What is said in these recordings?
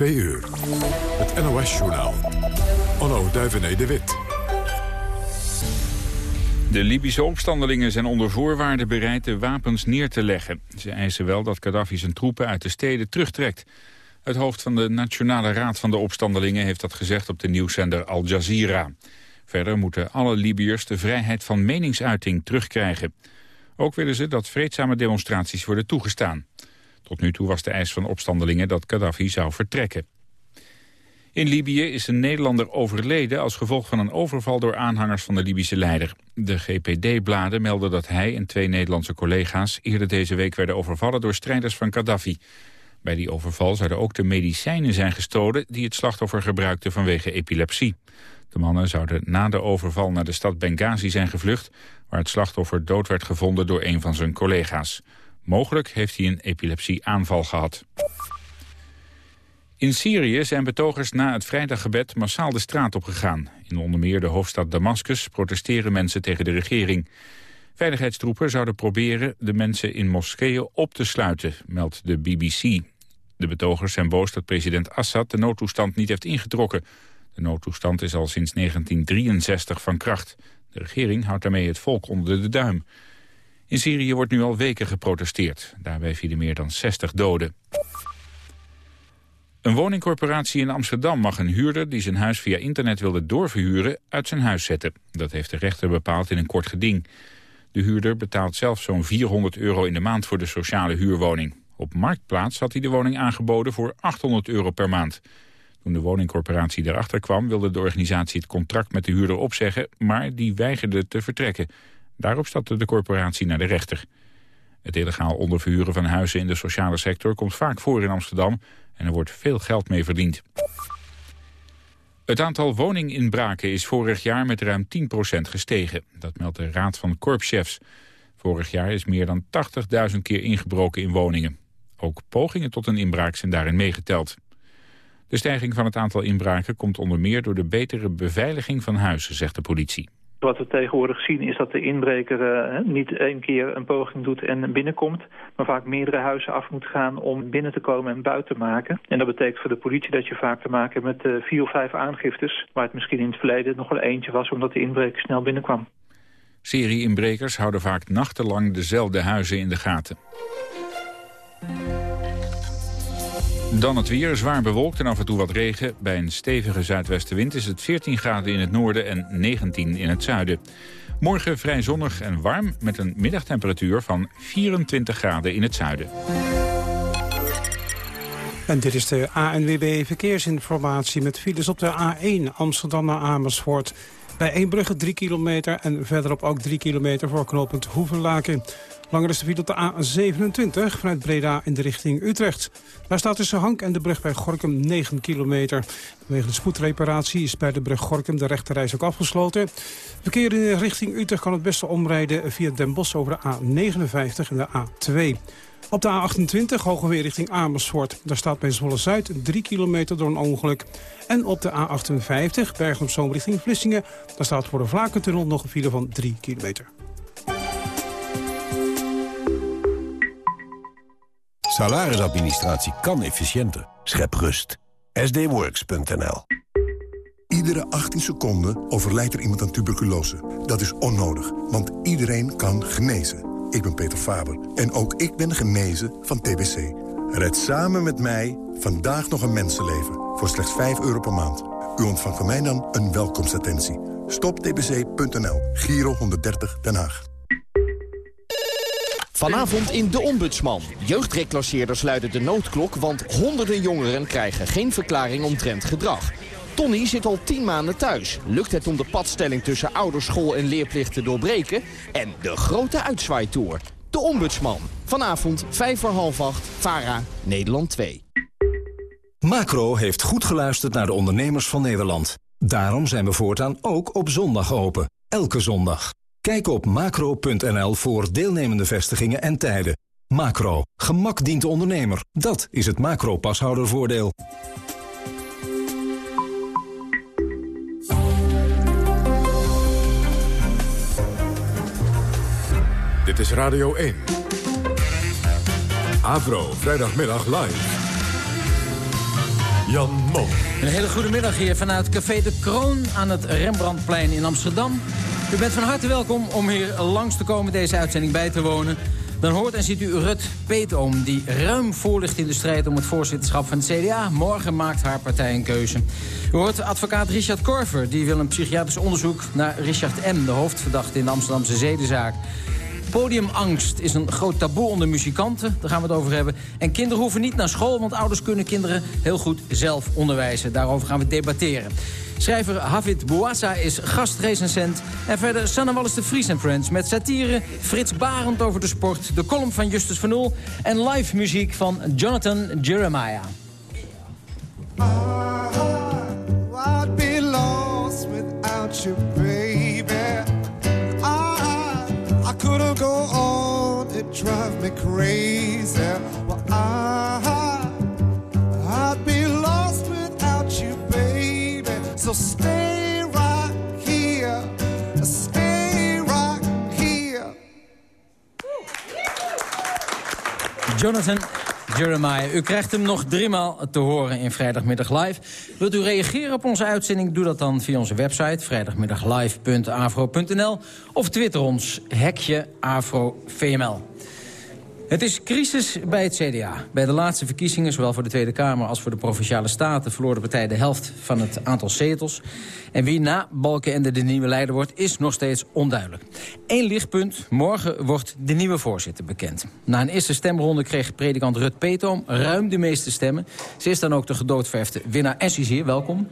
2 uur. Het NOS-journaal. Onno Duivené de Wit. De Libische opstandelingen zijn onder voorwaarden bereid de wapens neer te leggen. Ze eisen wel dat Gaddafi zijn troepen uit de steden terugtrekt. Het hoofd van de Nationale Raad van de Opstandelingen heeft dat gezegd op de nieuwszender Al Jazeera. Verder moeten alle Libiërs de vrijheid van meningsuiting terugkrijgen. Ook willen ze dat vreedzame demonstraties worden toegestaan. Tot nu toe was de eis van opstandelingen dat Gaddafi zou vertrekken. In Libië is een Nederlander overleden als gevolg van een overval door aanhangers van de Libische leider. De GPD-bladen melden dat hij en twee Nederlandse collega's eerder deze week werden overvallen door strijders van Gaddafi. Bij die overval zouden ook de medicijnen zijn gestolen die het slachtoffer gebruikte vanwege epilepsie. De mannen zouden na de overval naar de stad Benghazi zijn gevlucht... waar het slachtoffer dood werd gevonden door een van zijn collega's. Mogelijk heeft hij een epilepsieaanval gehad. In Syrië zijn betogers na het vrijdaggebed massaal de straat opgegaan. In onder meer de hoofdstad Damascus protesteren mensen tegen de regering. Veiligheidstroepen zouden proberen de mensen in moskeeën op te sluiten, meldt de BBC. De betogers zijn boos dat president Assad de noodtoestand niet heeft ingetrokken. De noodtoestand is al sinds 1963 van kracht. De regering houdt daarmee het volk onder de duim. In Syrië wordt nu al weken geprotesteerd. Daarbij vielen meer dan 60 doden. Een woningcorporatie in Amsterdam mag een huurder die zijn huis via internet wilde doorverhuren uit zijn huis zetten. Dat heeft de rechter bepaald in een kort geding. De huurder betaalt zelf zo'n 400 euro in de maand voor de sociale huurwoning. Op Marktplaats had hij de woning aangeboden voor 800 euro per maand. Toen de woningcorporatie erachter kwam wilde de organisatie het contract met de huurder opzeggen, maar die weigerde te vertrekken. Daarop stapte de corporatie naar de rechter. Het illegaal onderverhuren van huizen in de sociale sector komt vaak voor in Amsterdam en er wordt veel geld mee verdiend. Het aantal woninginbraken is vorig jaar met ruim 10% gestegen. Dat meldt de Raad van Korpschefs. Vorig jaar is meer dan 80.000 keer ingebroken in woningen. Ook pogingen tot een inbraak zijn daarin meegeteld. De stijging van het aantal inbraken komt onder meer door de betere beveiliging van huizen, zegt de politie. Wat we tegenwoordig zien is dat de inbreker uh, niet één keer een poging doet en binnenkomt, maar vaak meerdere huizen af moet gaan om binnen te komen en buiten te maken. En dat betekent voor de politie dat je vaak te maken hebt met uh, vier of vijf aangiftes, waar het misschien in het verleden nog wel eentje was omdat de inbreker snel binnenkwam. Serie-inbrekers houden vaak nachtenlang dezelfde huizen in de gaten. Dan het weer, zwaar bewolkt en af en toe wat regen. Bij een stevige zuidwestenwind is het 14 graden in het noorden en 19 in het zuiden. Morgen vrij zonnig en warm met een middagtemperatuur van 24 graden in het zuiden. En dit is de ANWB Verkeersinformatie met files op de A1 Amsterdam naar Amersfoort. Bij Eembrugge 3 kilometer en verderop ook 3 kilometer voor knooppunt Hoevenlaken. Langer is de file op de A27 vanuit Breda in de richting Utrecht. Daar staat tussen Hank en de brug bij Gorkum 9 kilometer. Vanwege de spoedreparatie is bij de brug Gorkum de rechterreis ook afgesloten. Verkeer in richting Utrecht kan het beste omrijden via Den Bosch over de A59 en de A2. Op de A28 weer richting Amersfoort. Daar staat bij Zwolle-Zuid 3 kilometer door een ongeluk. En op de A58 Bergen op Zoom richting Vlissingen. Daar staat voor de Vlakentunnel nog een file van 3 kilometer. Salarisadministratie kan efficiënter. Schep rust. sdworks.nl Iedere 18 seconden overlijdt er iemand aan tuberculose. Dat is onnodig, want iedereen kan genezen. Ik ben Peter Faber en ook ik ben genezen van TBC. Red samen met mij vandaag nog een mensenleven voor slechts 5 euro per maand. U ontvangt van mij dan een welkomstattentie. Stoptbc.nl, Giro 130 Den Haag. Vanavond in De Ombudsman. Jeugdreclasseerders luiden de noodklok, want honderden jongeren krijgen geen verklaring omtrent gedrag. Tony zit al tien maanden thuis. Lukt het om de padstelling tussen ouderschool en leerplicht te doorbreken? En de grote uitzwaaitour. De Ombudsman. Vanavond vijf voor half acht. VARA, Nederland 2. Macro heeft goed geluisterd naar de ondernemers van Nederland. Daarom zijn we voortaan ook op zondag open. Elke zondag. Kijk op macro.nl voor deelnemende vestigingen en tijden. Macro. Gemak dient de ondernemer. Dat is het macro-pashoudervoordeel. Dit is Radio 1. Avro, vrijdagmiddag live. Jan Mom. Een hele goede middag hier vanuit Café de Kroon aan het Rembrandtplein in Amsterdam. U bent van harte welkom om hier langs te komen deze uitzending bij te wonen. Dan hoort en ziet u Rut Peetoom, die ruim voorligt in de strijd om het voorzitterschap van het CDA. Morgen maakt haar partij een keuze. U hoort advocaat Richard Korver, die wil een psychiatrisch onderzoek naar Richard M., de hoofdverdachte in de Amsterdamse zedenzaak. Podiumangst is een groot taboe onder muzikanten. Daar gaan we het over hebben. En kinderen hoeven niet naar school, want ouders kunnen kinderen heel goed zelf onderwijzen. Daarover gaan we debatteren. Schrijver Havid Bouassa is gastrecensent. En verder Sanne Wallis de Vries Friends met satire. Frits Barend over de sport. De column van Justus van Oel. En live muziek van Jonathan Jeremiah. Drives me crazy. Jonathan Jeremiah. U krijgt hem nog driemaal te horen in Vrijdagmiddag Live. Wilt u reageren op onze uitzending? Doe dat dan via onze website vrijdagmiddaglive.afro.nl of twitter ons hekje. Het is crisis bij het CDA. Bij de laatste verkiezingen, zowel voor de Tweede Kamer als voor de Provinciale Staten... verloor de partij de helft van het aantal zetels. En wie na Balkenende de nieuwe leider wordt, is nog steeds onduidelijk. Eén lichtpunt, morgen wordt de nieuwe voorzitter bekend. Na een eerste stemronde kreeg predikant Rut Peetoom ruim de meeste stemmen. Ze is dan ook de gedoodverfde winnaar. En is hier, welkom.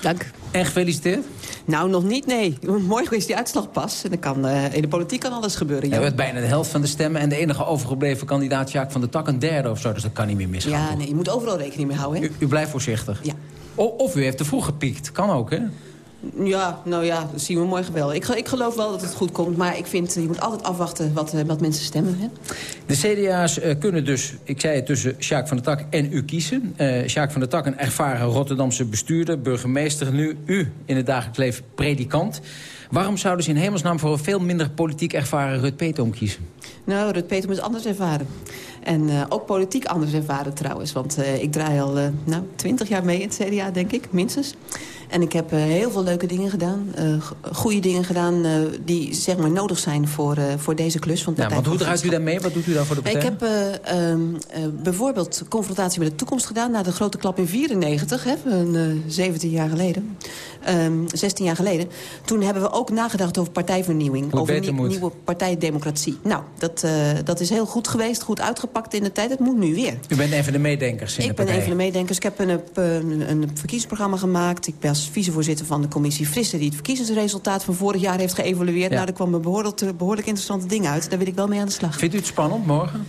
Dank. En gefeliciteerd? Nou, nog niet, nee. Morgen is die uitslag pas. En dan kan, uh, in de politiek kan alles gebeuren. Ja. werd bijna de helft van de stemmen. En de enige overgebleven kandidaat, Jaak van der Tak, een derde of zo. Dus dat kan niet meer misgaan. Ja, nee, je moet overal rekening mee houden. Hè? U, u blijft voorzichtig? Ja. of u heeft te vroeg gepiekt. Kan ook, hè? Ja, nou ja, dat zien we morgen wel. Ik, ik geloof wel dat het goed komt, maar ik vind, je moet altijd afwachten wat, eh, wat mensen stemmen. Hè? De CDA's uh, kunnen dus, ik zei het, tussen Sjaak van der Tak en u kiezen. Uh, Sjaak van der Tak, een ervaren Rotterdamse bestuurder, burgemeester. Nu u in het dagelijks leven predikant. Waarom zouden ze in hemelsnaam voor een veel minder politiek ervaren Rut Petom kiezen? Nou, Rut Petom is anders ervaren. En uh, ook politiek anders ervaren trouwens. Want ik draai al nou, 20 jaar mee in het CDA, denk ik, minstens. En ik heb uh, heel veel leuke dingen gedaan. Uh, goede dingen gedaan uh, die zeg maar nodig zijn voor, voor deze klus. Van ja, want hoe draait u daarmee? Wat doet u daar voor de partij? Ik heb um, bijvoorbeeld confrontatie met de toekomst gedaan... na de grote klap in 94, hè, 17 jaar geleden. Um, 16 jaar geleden. Toen hebben we ook nagedacht over partijvernieuwing. Hoe over nieuw, nieuwe partijdemocratie. Nou, dat, dat is heel goed geweest, goed uitgepakt in de tijd. Het moet nu weer. U bent een van de meedenkers in ik de partij? Ik ben een van de meedenkers. Ik heb een, een, een verkiezingsprogramma gemaakt. Ik ben als vicevoorzitter van de commissie Frisse... die het verkiezingsresultaat van vorig jaar heeft geëvalueerd. Ja. Nou, daar kwamen behoorlijk, behoorlijk interessante dingen uit. Daar wil ik wel mee aan de slag. Vindt u het spannend morgen?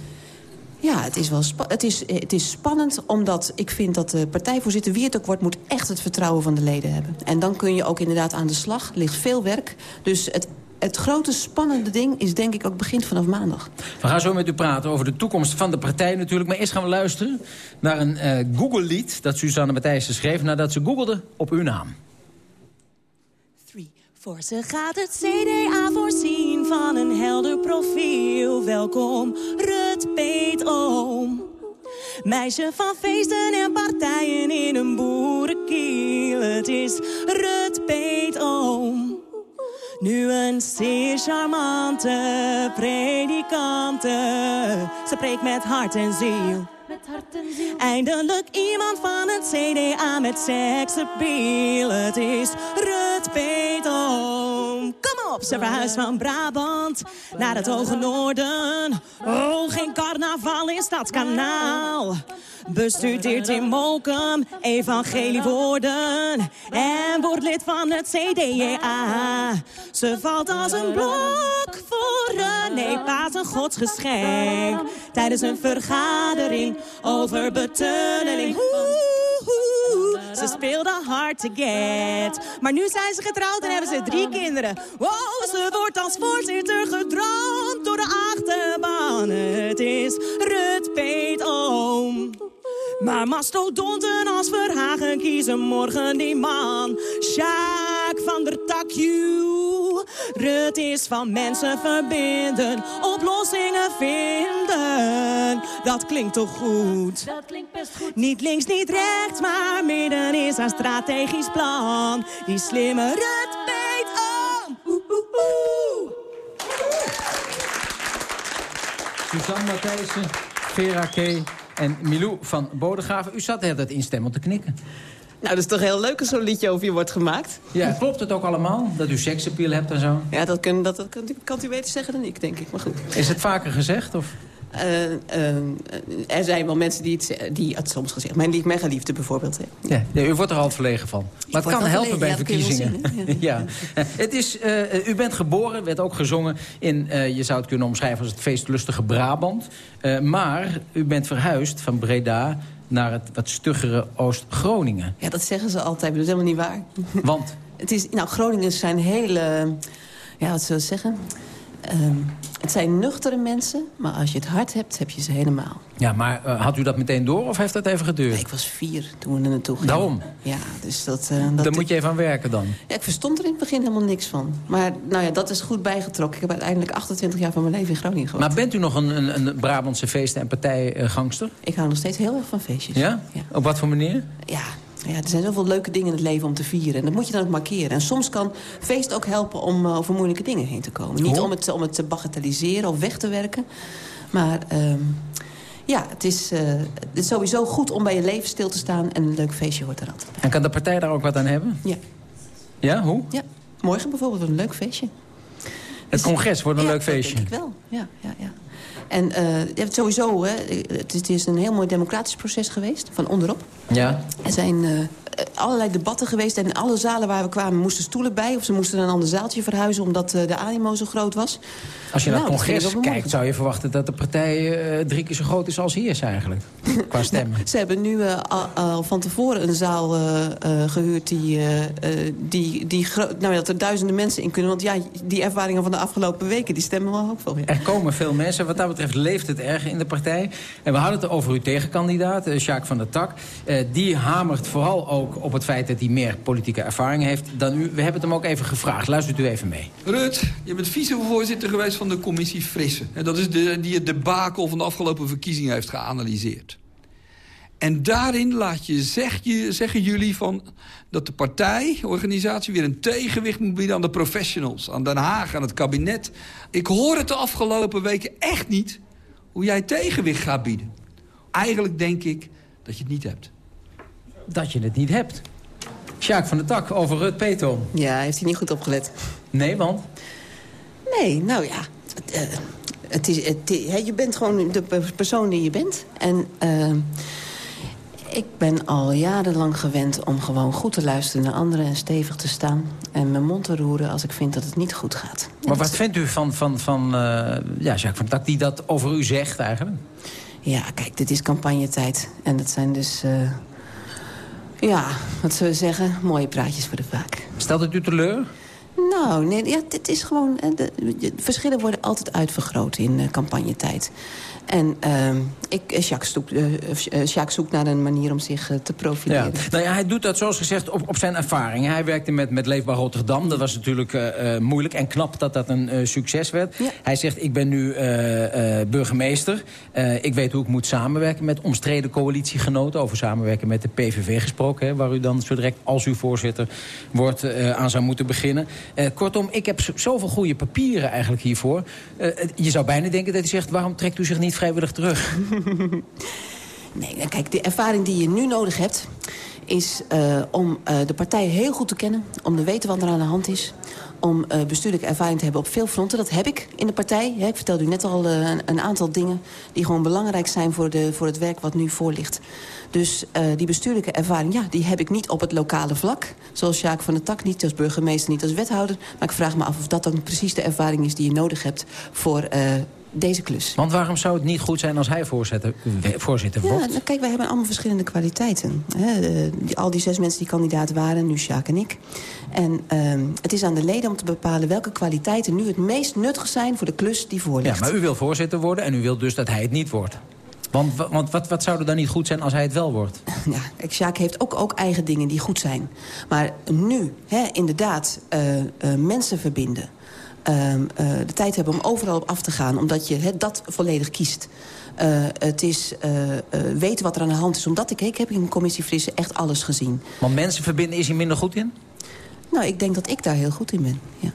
Ja, het is, wel het, is, het is spannend omdat ik vind dat de partijvoorzitter... wie het ook wordt, moet echt het vertrouwen van de leden hebben. En dan kun je ook inderdaad aan de slag. Er ligt veel werk. Dus het het grote spannende ding is denk ik ook begint vanaf maandag. We gaan zo met u praten over de toekomst van de partij natuurlijk. Maar eerst gaan we luisteren naar een uh, Google-lied dat Suzanne Matthijssen schreef... nadat ze googelde op uw naam. Voor ze gaat het CDA voorzien van een helder profiel. Welkom, Rut Peetoom. Meisje van feesten en partijen in een boerenkiel. Het is Rut Peetoom. Nu een zeer charmante predikante. Ze preekt met hart en ziel. Eindelijk iemand van het CDA met seksappeal. Het is Rut Petom. Kom op, ze verhuist van Brabant naar het hoge noorden. Oh, geen carnaval in Stadskanaal. Bestudeert in Mokum, evangelie worden. En wordt lid van het CDA. Ze valt als een blok René Paas een godsgeschenk. Tijdens een vergadering over betunneling. Ze speelde hard to get. Maar nu zijn ze getrouwd en hebben ze drie kinderen. Wow, ze wordt als voorzitter gedroomd door de achterban. Het is Rut Peet Oom. Maar mastodonten als Verhagen kiezen morgen die man. Sjaak van der Takju. Rut is van mensen verbinden, oplossingen vinden. Dat klinkt toch goed? Dat klinkt best goed. Niet links, niet rechts, maar midden is een strategisch plan. Die slimme Rut weet om. Oeh, oeh, oeh. Suzanne Matthijssen, Vera K. en Milou van Bodegraven. U zat er dat instemmend te knikken. Nou, dat is toch heel leuk als zo'n liedje over je wordt gemaakt. Ja, klopt het ook allemaal? Dat u seksappeal hebt en zo? Ja, dat, kun, dat, dat kan, kan u beter zeggen dan ik, denk ik. Maar goed. Is het vaker gezegd? Of? Uh, uh, er zijn wel mensen die het, die het soms gezegd. Mijn lief megaliefde bijvoorbeeld. Hè. Ja, ja, u wordt er al verlegen van. Maar het kan helpen bij ja, verkiezingen. ja. Het is, uh, u bent geboren, werd ook gezongen in, je zou het kunnen omschrijven als het feestlustige Brabant. maar u bent verhuisd van Breda naar het wat stuggere Oost-Groningen. Ja, dat zeggen ze altijd, maar dat is helemaal niet waar. Want? het is, nou, Groningen zijn hele, ja, wat zullen we zeggen... Um, het zijn nuchtere mensen, maar als je het hart hebt, heb je ze helemaal. Ja, maar uh, had u dat meteen door of heeft dat even geduurd? Nee, ik was vier toen we er naartoe gingen. Daarom? Ja, dus dat... Uh, dat Daar moet je even aan werken dan? Ja, ik verstond er in het begin helemaal niks van. Maar nou ja, dat is goed bijgetrokken. Ik heb uiteindelijk 28 jaar van mijn leven in Groningen gewoond. Maar bent u nog een, een, een Brabantse feesten- en partijgangster? Ik hou nog steeds heel erg van feestjes. Ja? ja? Op wat voor manier? Ja, ja, er zijn zoveel leuke dingen in het leven om te vieren. En dat moet je dan ook markeren. En soms kan feest ook helpen om uh, over moeilijke dingen heen te komen. Niet om het, om het te bagatelliseren of weg te werken. Maar um, ja, het is, uh, het is sowieso goed om bij je leven stil te staan. En een leuk feestje hoort er altijd bij. En kan de partij daar ook wat aan hebben? Ja. Ja, hoe? Ja, morgen bijvoorbeeld een leuk feestje. Het congres wordt een ja, leuk feestje? denk ik wel, ja. ja, ja. En uh, sowieso, hè, het, is, een heel mooi democratisch proces geweest, van onderop. Ja. Er zijn uh, allerlei debatten geweest en in alle zalen waar we kwamen moesten stoelen bij... of ze moesten naar een ander zaaltje verhuizen omdat uh, de animo zo groot was. Als je nou, naar het congres kijkt, zou je verwachten dat de partij drie keer zo groot is als hier is eigenlijk. Qua stemmen. nou, ze hebben nu al, al, van tevoren een zaal gehuurd die, die, die nou, dat er duizenden mensen in kunnen. Want ja, die ervaringen van de afgelopen weken, die stemmen wel hoopvol. Ja. Er komen veel mensen, wat dat betreft leeft het erg in de partij. En we hadden het over uw tegenkandidaat, Jacques van der Tak. Die hamert vooral ook op het feit dat hij meer politieke ervaring heeft dan u. We hebben het hem ook even gevraagd. Luistert u even mee. Rut, je bent vicevoorzitter geweest van de commissie Frisse. En dat is de, die het debakel van de afgelopen verkiezingen heeft geanalyseerd. En daarin laat je, zeg je, zeggen jullie van dat de partijorganisatie weer een tegenwicht moet bieden aan de professionals. Aan Den Haag, aan het kabinet. Ik hoor het de afgelopen weken echt niet hoe jij tegenwicht gaat bieden. Eigenlijk denk ik dat je het niet hebt. Dat je het niet hebt? Sjaak van der Tak over Rut Petom. Ja, heeft hij niet goed opgelet. Nee, want? Nee, nou ja... Uh, het is, het, he, je bent gewoon de persoon die je bent. En... Uh, ik ben al jarenlang gewend om gewoon goed te luisteren naar anderen... en stevig te staan en mijn mond te roeren als ik vind dat het niet goed gaat. Maar wat vindt u van, van, van uh, ja, Jacques van Tak die dat over u zegt eigenlijk? Ja, kijk, dit is campagnetijd. En dat zijn dus... Uh, ja, wat zullen we zeggen, mooie praatjes voor de vaak. Stelt het u teleur? Nou, nee, ja, dit is gewoon... De, de verschillen worden altijd uitvergroot in uh, campagnetijd. En uh, ik, Jacques, zoekt, uh, Jacques zoekt naar een manier om zich uh, te profileren. Ja. Nou ja, hij doet dat zoals gezegd op, op zijn ervaring. Hij werkte met, met Leefbaar Rotterdam. Dat was natuurlijk moeilijk en knap dat dat een succes werd. Ja. Hij zegt, ik ben nu burgemeester. ik weet hoe ik moet samenwerken met omstreden coalitiegenoten. Over samenwerken met de PVV gesproken. Hè, waar u dan zo direct, als u voorzitter wordt, aan zou moeten beginnen. kortom, ik heb zoveel goede papieren eigenlijk hiervoor. je zou bijna denken dat hij zegt, waarom trekt u zich niet vrijwillig terug. nee, kijk, de ervaring die je nu nodig hebt... is uh, om uh, de partij heel goed te kennen. Om te weten wat er aan de hand is. Om uh, bestuurlijke ervaring te hebben op veel fronten. Dat heb ik in de partij. Hè. Ik vertelde u net al een, een, aantal dingen... die gewoon belangrijk zijn voor, de, voor het werk wat nu voor ligt. Dus die bestuurlijke ervaring, ja, die heb ik niet op het lokale vlak. Zoals Sjaak van der Tak, niet als burgemeester, niet als wethouder. Maar ik vraag me af of dat dan precies de ervaring is die je nodig hebt... voor deze klus. Want waarom zou het niet goed zijn als hij voorzitter, voorzitter ja, wordt? Nou, kijk, wij hebben allemaal verschillende kwaliteiten. Hè. Die, al die zes mensen die kandidaat waren, nu Sjaak en ik. En um, het is aan de leden om te bepalen welke kwaliteiten nu het meest nuttig zijn... voor de klus die voor ligt. Ja, maar u wil voorzitter worden en u wilt dus dat hij het niet wordt. Want, want wat, wat zou er dan niet goed zijn als hij het wel wordt? Ja, kijk, Sjaak heeft ook, ook eigen dingen die goed zijn. Maar nu, hè, inderdaad, uh, uh, mensen verbinden... ehm, eh, de tijd hebben om overal op af te gaan... omdat je het, dat volledig kiest. Uh, het is uh, weten wat er aan de hand is. Omdat ik, ik heb in commissie Frisse echt alles gezien. Want mensen verbinden is hij minder goed in? Nou, ik denk dat ik daar heel goed in ben, ja.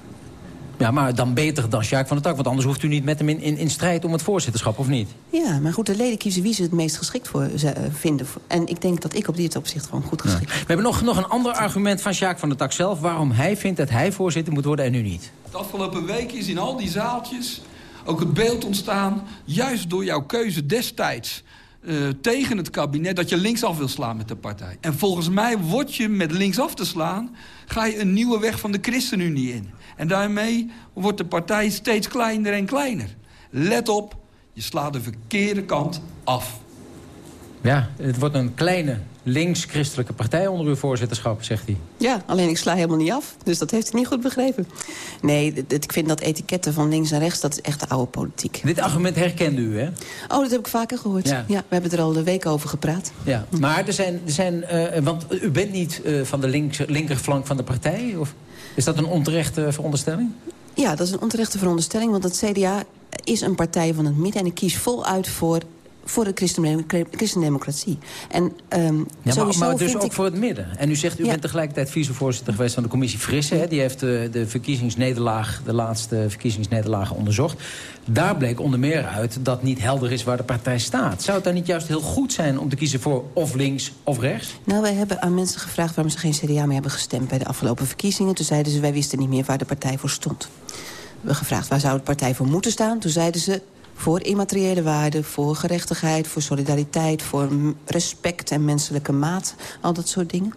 Ja, maar dan beter dan Sjaak van der Tak. Want anders hoeft u niet met hem in, in, in strijd om het voorzitterschap, of niet? Ja, maar goed, de leden kiezen wie ze het meest geschikt voor ze, uh, vinden. En ik denk dat ik op dit opzicht gewoon goed geschikt ben. Ja. We hebben nog, nog een ander argument van Sjaak van der Tak zelf... waarom hij vindt dat hij voorzitter moet worden en u niet. De afgelopen week is in al die zaaltjes ook het beeld ontstaan... juist door jouw keuze destijds... Uh, tegen het kabinet dat je linksaf wil slaan met de partij. En volgens mij word je met linksaf te slaan... ga je een nieuwe weg van de ChristenUnie in. En daarmee wordt de partij steeds kleiner en kleiner. Let op, je slaat de verkeerde kant af. Ja, het wordt een kleine links-christelijke partij onder uw voorzitterschap, zegt hij. Ja, alleen ik sla helemaal niet af. Dus dat heeft hij niet goed begrepen. Nee, ik vind dat etiketten van links en rechts, dat is echt de oude politiek. Dit argument herkende u, hè? Oh, dat heb ik vaker gehoord. Ja, ja we hebben er al de week over gepraat. Ja, maar er zijn... Er zijn uh, want u bent niet uh, van de links, linkerflank van de partij? Of is dat een onterechte veronderstelling? Ja, dat is een onterechte veronderstelling. Want het CDA is een partij van het midden. En ik kies voluit voor voor de christendemocratie. En, um, ja, maar, maar dus ook ik... voor het midden. En u zegt, u ja. bent tegelijkertijd vicevoorzitter geweest van de commissie Frisse. Hè? Die heeft de, de verkiezingsnederlaag, de laatste verkiezingsnederlagen onderzocht. Daar bleek onder meer uit dat niet helder is waar de partij staat. Zou het dan niet juist heel goed zijn om te kiezen voor of links of rechts? Nou, wij hebben aan mensen gevraagd waarom ze geen CDA meer hebben gestemd bij de afgelopen verkiezingen. Toen zeiden ze, wij wisten niet meer waar de partij voor stond. We hebben gevraagd, waar zou de partij voor moeten staan? Toen zeiden ze, voor immateriële waarden, voor gerechtigheid, voor solidariteit... voor respect en menselijke maat, al dat soort dingen.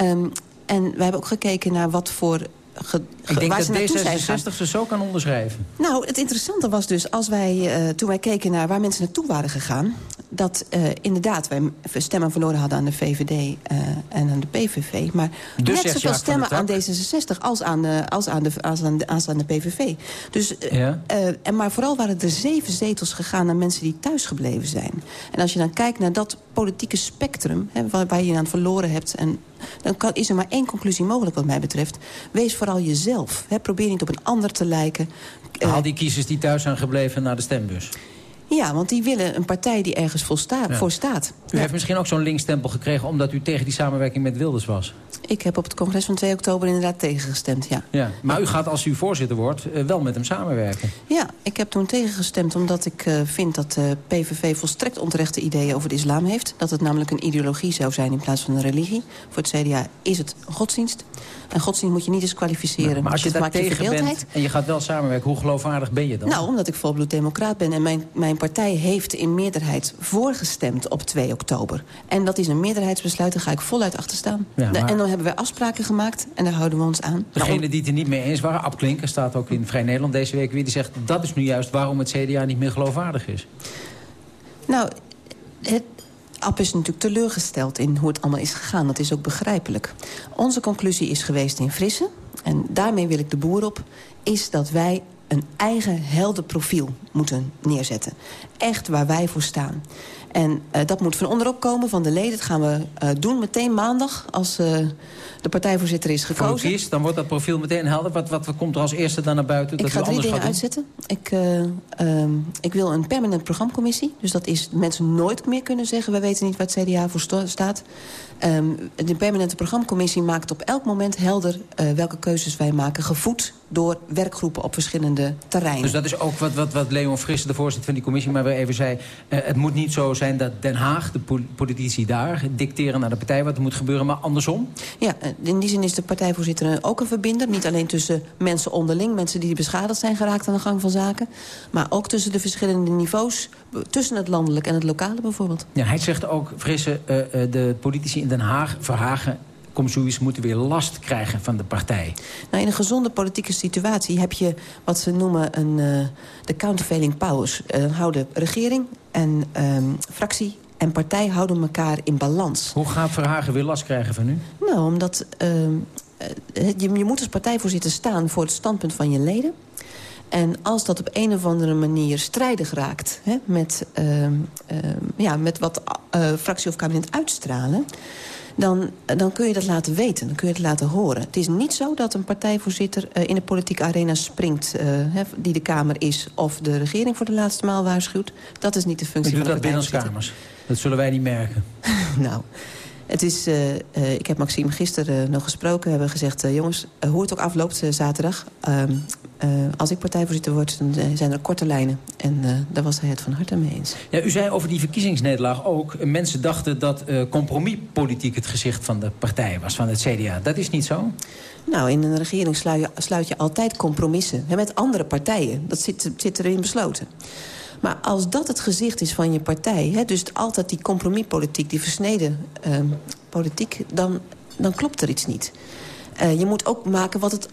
Um, en wij hebben ook gekeken naar wat voor Ge, ik denk dat D66 ze zo kan onderschrijven. Nou, het interessante was dus, als wij, uh, toen wij keken naar waar mensen naartoe waren gegaan... dat uh, inderdaad wij stemmen verloren hadden aan de VVD uh, en aan de PVV. Maar dus net zoveel stemmen aan D66 als aan de, als aan de, als aan de, als aan de PVV. Dus, ja. en maar vooral waren er zeven zetels gegaan naar mensen die thuisgebleven zijn. En als je dan kijkt naar dat politieke spectrum... Hè, waar, waar je aan verloren hebt... En, dan kan, is er maar één conclusie mogelijk wat mij betreft. Wees vooral jezelf. Hè, probeer niet op een ander te lijken. Haal die kiezers die thuis zijn gebleven naar de stembus. Ja, want die willen een partij die ergens voor, sta ja. voor staat. U ja. heeft misschien ook zo'n linkstempel gekregen... omdat u tegen die samenwerking met Wilders was. Ik heb op het congres van 2 oktober inderdaad tegengestemd, ja. ja. Maar u gaat als u voorzitter wordt uh, wel met hem samenwerken. Ja, ik heb toen tegengestemd omdat ik uh, vind dat de PVV volstrekt onterechte ideeën over de islam heeft. Dat het namelijk een ideologie zou zijn in plaats van een religie. Voor het CDA is het godsdienst. En godsdienst moet je niet disqualificeren. Maar, maar als je daar tegen bent en je gaat wel samenwerken, hoe geloofwaardig ben je dan? Nou, omdat ik volbloed democraat ben. En mijn, mijn partij heeft in meerderheid voorgestemd op 2 oktober. En dat is een meerderheidsbesluit, daar ga ik voluit achter staan. Ja, maar... En dan hebben wij afspraken gemaakt en daar houden we ons aan. Degene nou, die het er niet mee eens waren, Ab Klinker staat ook in Vrij Nederland deze week weer... die zegt dat is nu juist waarom het CDA niet meer geloofwaardig is. Nou, het, App is natuurlijk teleurgesteld in hoe het allemaal is gegaan. Dat is ook begrijpelijk. Onze conclusie is geweest in Frisse, en daarmee wil ik de boer op... is dat wij een eigen helder profiel moeten neerzetten. Echt waar wij voor staan. En uh, dat moet van onderop komen van de leden. Dat gaan we uh, doen meteen maandag als uh, de partijvoorzitter is gekozen. Kies, dan wordt dat profiel meteen helder. Wat, wat, wat komt er als eerste dan naar buiten? Ik dat ga drie dingen uitzetten. Ik, ik wil een permanent programcommissie. Dus dat is mensen nooit meer kunnen zeggen... we weten niet waar het CDA voor staat. Um, de permanente programcommissie maakt op elk moment helder... welke keuzes wij maken, gevoed door werkgroepen op verschillende terreinen. Dus dat is ook wat, wat, wat Leon Frisse, de voorzitter van die commissie... maar weer even zei, het moet niet zo zijn dat Den Haag, de politici daar... dicteren naar de partij wat er moet gebeuren, maar andersom? Ja, in die zin is de partijvoorzitter ook een verbinder. Niet alleen tussen mensen onderling, mensen die beschadigd zijn geraakt... aan de gang van zaken, maar ook tussen de verschillende niveaus... tussen het landelijk en het lokale bijvoorbeeld. Ja, hij zegt ook, Frisse, uh, uh, de politici in Den Haag, Verhagen commissaris moeten weer last krijgen van de partij. Nou, in een gezonde politieke situatie heb je wat ze noemen een, uh, de countervailing powers. Uh, houden regering en um, fractie en partij houden elkaar in balans. Hoe gaat Verhagen weer last krijgen van u? Nou, omdat uh, je, je moet als partijvoorzitter staan voor het standpunt van je leden. En als dat op een of andere manier strijdig raakt... Hè, met, uh, uh, ja, met wat uh, fractie of kabinet uitstralen... Dan, dan kun je dat laten weten, dan kun je het laten horen. Het is niet zo dat een partijvoorzitter uh, in de politieke arena springt... Hè, die de Kamer is of de regering voor de laatste maal waarschuwt. Dat is niet de functie van de partijvoorzitter. dat binnen kamers. Dat zullen wij niet merken. nou, het is, uh, uh, ik heb Maxime gisteren uh, nog gesproken. We hebben gezegd, jongens, hoe het ook afloopt zaterdag... Ehm, als ik partijvoorzitter word, dan zijn er korte lijnen. En daar was hij het van harte mee eens. Ja, u zei over die verkiezingsnederlaag ook... mensen dachten dat compromispolitiek het gezicht van de partij was, van het CDA. Dat is niet zo? Nou, in een regering sluit je, sluit je altijd compromissen. Hè, met andere partijen. Dat zit, zit erin besloten. Maar als dat het gezicht is van je partij... Hè, dus altijd die compromispolitiek, die versneden uh, politiek... Dan, dan klopt er iets niet. Uh, je moet ook maken wat het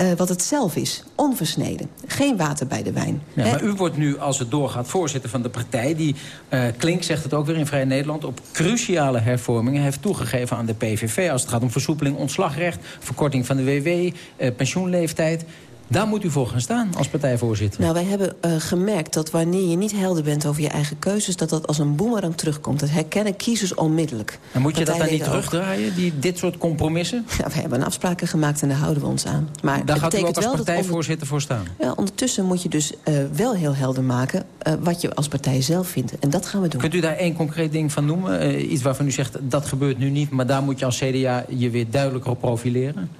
uh, wat het zelf is. Onversneden. Geen water bij de wijn. Ja, maar u wordt nu, als het doorgaat, voorzitter van de partij... die, uh, Klink zegt het ook weer in Vrij Nederland... op cruciale hervormingen heeft toegegeven aan de PVV... als het gaat om versoepeling ontslagrecht... verkorting van de WW, uh, pensioenleeftijd... Daar moet u voor gaan staan als partijvoorzitter. Nou, wij hebben uh, gemerkt dat wanneer je niet helder bent over je eigen keuzes... dat dat als een boemerang terugkomt. Dat herkennen kiezers onmiddellijk. En moet je dat dan niet terugdraaien, die, dit soort compromissen? Ja, we hebben afspraken gemaakt en daar houden we ons aan. Maar daar gaat u ook als partijvoorzitter voor staan? Ja, ondertussen moet je dus uh, wel heel helder maken... Uh, wat je als partij zelf vindt. En dat gaan we doen. Kunt u daar één concreet ding van noemen? iets waarvan u zegt, dat gebeurt nu niet... maar daar moet je als CDA je weer duidelijker op profileren?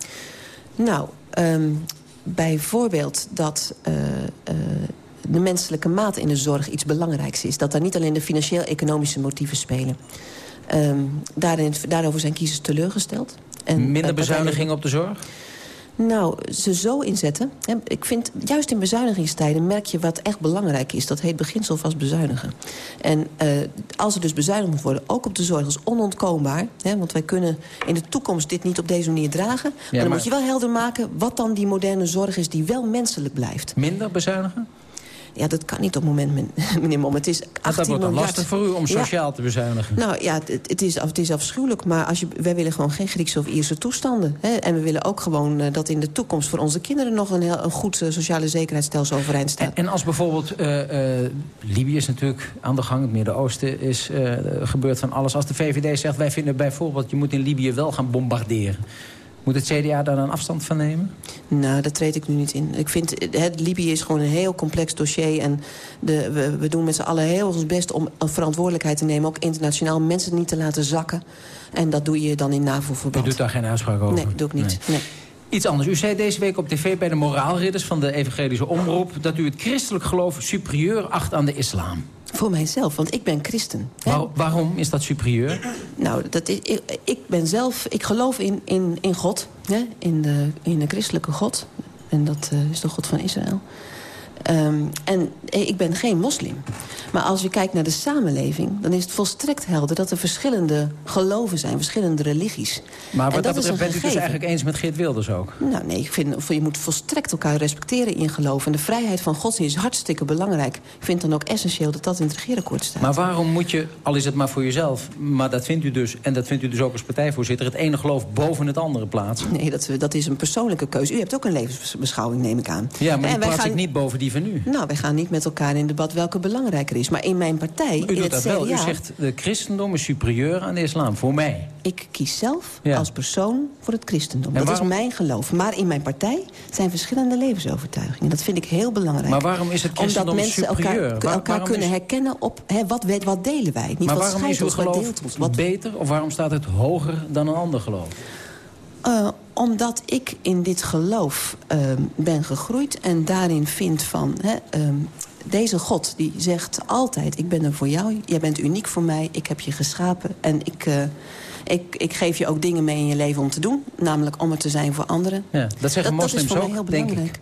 Nou... Um, bijvoorbeeld dat uh, uh, de menselijke maat in de zorg iets belangrijks is. Dat daar niet alleen de financieel-economische motieven spelen. Um, daarin, daarover zijn kiezers teleurgesteld. En, Minder bezuiniging op de zorg? Nou, ze zo inzetten. Ik vind, juist in bezuinigingstijden merk je wat echt belangrijk is. Dat heet beginsel vast bezuinigen. En uh, als er dus bezuinigd moet worden, ook op de zorg, is onontkoombaar. Hè, want wij kunnen in de toekomst dit niet op deze manier dragen. Ja, maar dan moet je wel helder maken wat dan die moderne zorg is... die wel menselijk blijft. Minder bezuinigen? Ja, dat kan niet op het moment, meneer Mom. Het is 18 dat wordt dan lastig voor u om sociaal ja. te bezuinigen. Nou ja, het, het, is, het is afschuwelijk. Maar als je, wij willen gewoon geen Griekse of Ierse toestanden. Hè? En we willen ook gewoon uh, dat in de toekomst voor onze kinderen... nog een, heel, een goed uh, sociale zekerheidsstelsel overeind staat. En, en als bijvoorbeeld... Uh, Libië is natuurlijk aan de gang. Het Midden-Oosten is gebeurd van alles. Als de VVD zegt, wij vinden bijvoorbeeld... je moet in Libië wel gaan bombarderen. Moet het CDA daar dan afstand van nemen? Nou, daar treed ik nu niet in. Ik vind, het, Libië is gewoon een heel complex dossier. En de, we, we doen met z'n allen heel ons best om verantwoordelijkheid te nemen. Ook internationaal mensen niet te laten zakken. En dat doe je dan in NAVO-verband. U doet daar geen uitspraak over? Nee, doe ik niet. Nee. Iets anders. U zei deze week op tv bij de moraalridders van de evangelische omroep... dat u het christelijk geloof superieur acht aan de islam. Voor mijzelf, want ik ben christen. Waar, waarom is dat superieur? Nou, dat is, ik, ik ben zelf, ik geloof in, in, in God, hè? In, de, in de christelijke God. En dat uh, is de God van Israël. Um, en ik ben geen moslim. Maar als je kijkt naar de samenleving... dan is het volstrekt helder dat er verschillende geloven zijn. Verschillende religies. Maar wat dat, dat betreft bent u dus eigenlijk eens met Geert Wilders ook? Nou nee, ik vind je moet volstrekt elkaar respecteren in geloof. En de vrijheid van godsdienst is hartstikke belangrijk. Ik vind dan ook essentieel dat dat in het regeerakkoord staat. Maar waarom moet je, al is het maar voor jezelf... maar dat vindt u dus, en dat vindt u dus ook als partijvoorzitter... het ene geloof boven het andere plaatsen? Nee, dat, dat is een persoonlijke keuze. U hebt ook een levensbeschouwing, neem ik aan. Ja, maar die plaats gaan... ik niet boven die Nou, wij gaan niet met elkaar in debat welke belangrijker is. Maar in mijn partij, u in doet het dat CDA... wel. U zegt de christendom is superieur aan de islam, voor mij. Ik kies zelf ja. als persoon voor het christendom. En dat waarom... is mijn geloof. Maar in mijn partij zijn verschillende levensovertuigingen. Dat vind ik heel belangrijk. Maar waarom is het christendom Omdat mensen superieur? elkaar, Waar, elkaar kunnen is... herkennen op hè, wat, wat delen wij. Niet maar wat waarom is uw geloof wat... beter? Of waarom staat het hoger dan een ander geloof? Uh, omdat ik in dit geloof uh, ben gegroeid en daarin vind van... Hè, uh, deze God die zegt altijd, ik ben er voor jou, jij bent uniek voor mij... ik heb je geschapen en ik, uh, ik, ik geef je ook dingen mee in je leven om te doen. Namelijk om er te zijn voor anderen. Ja, dat zeggen dat, moslims dat is voor ook, mij heel belangrijk.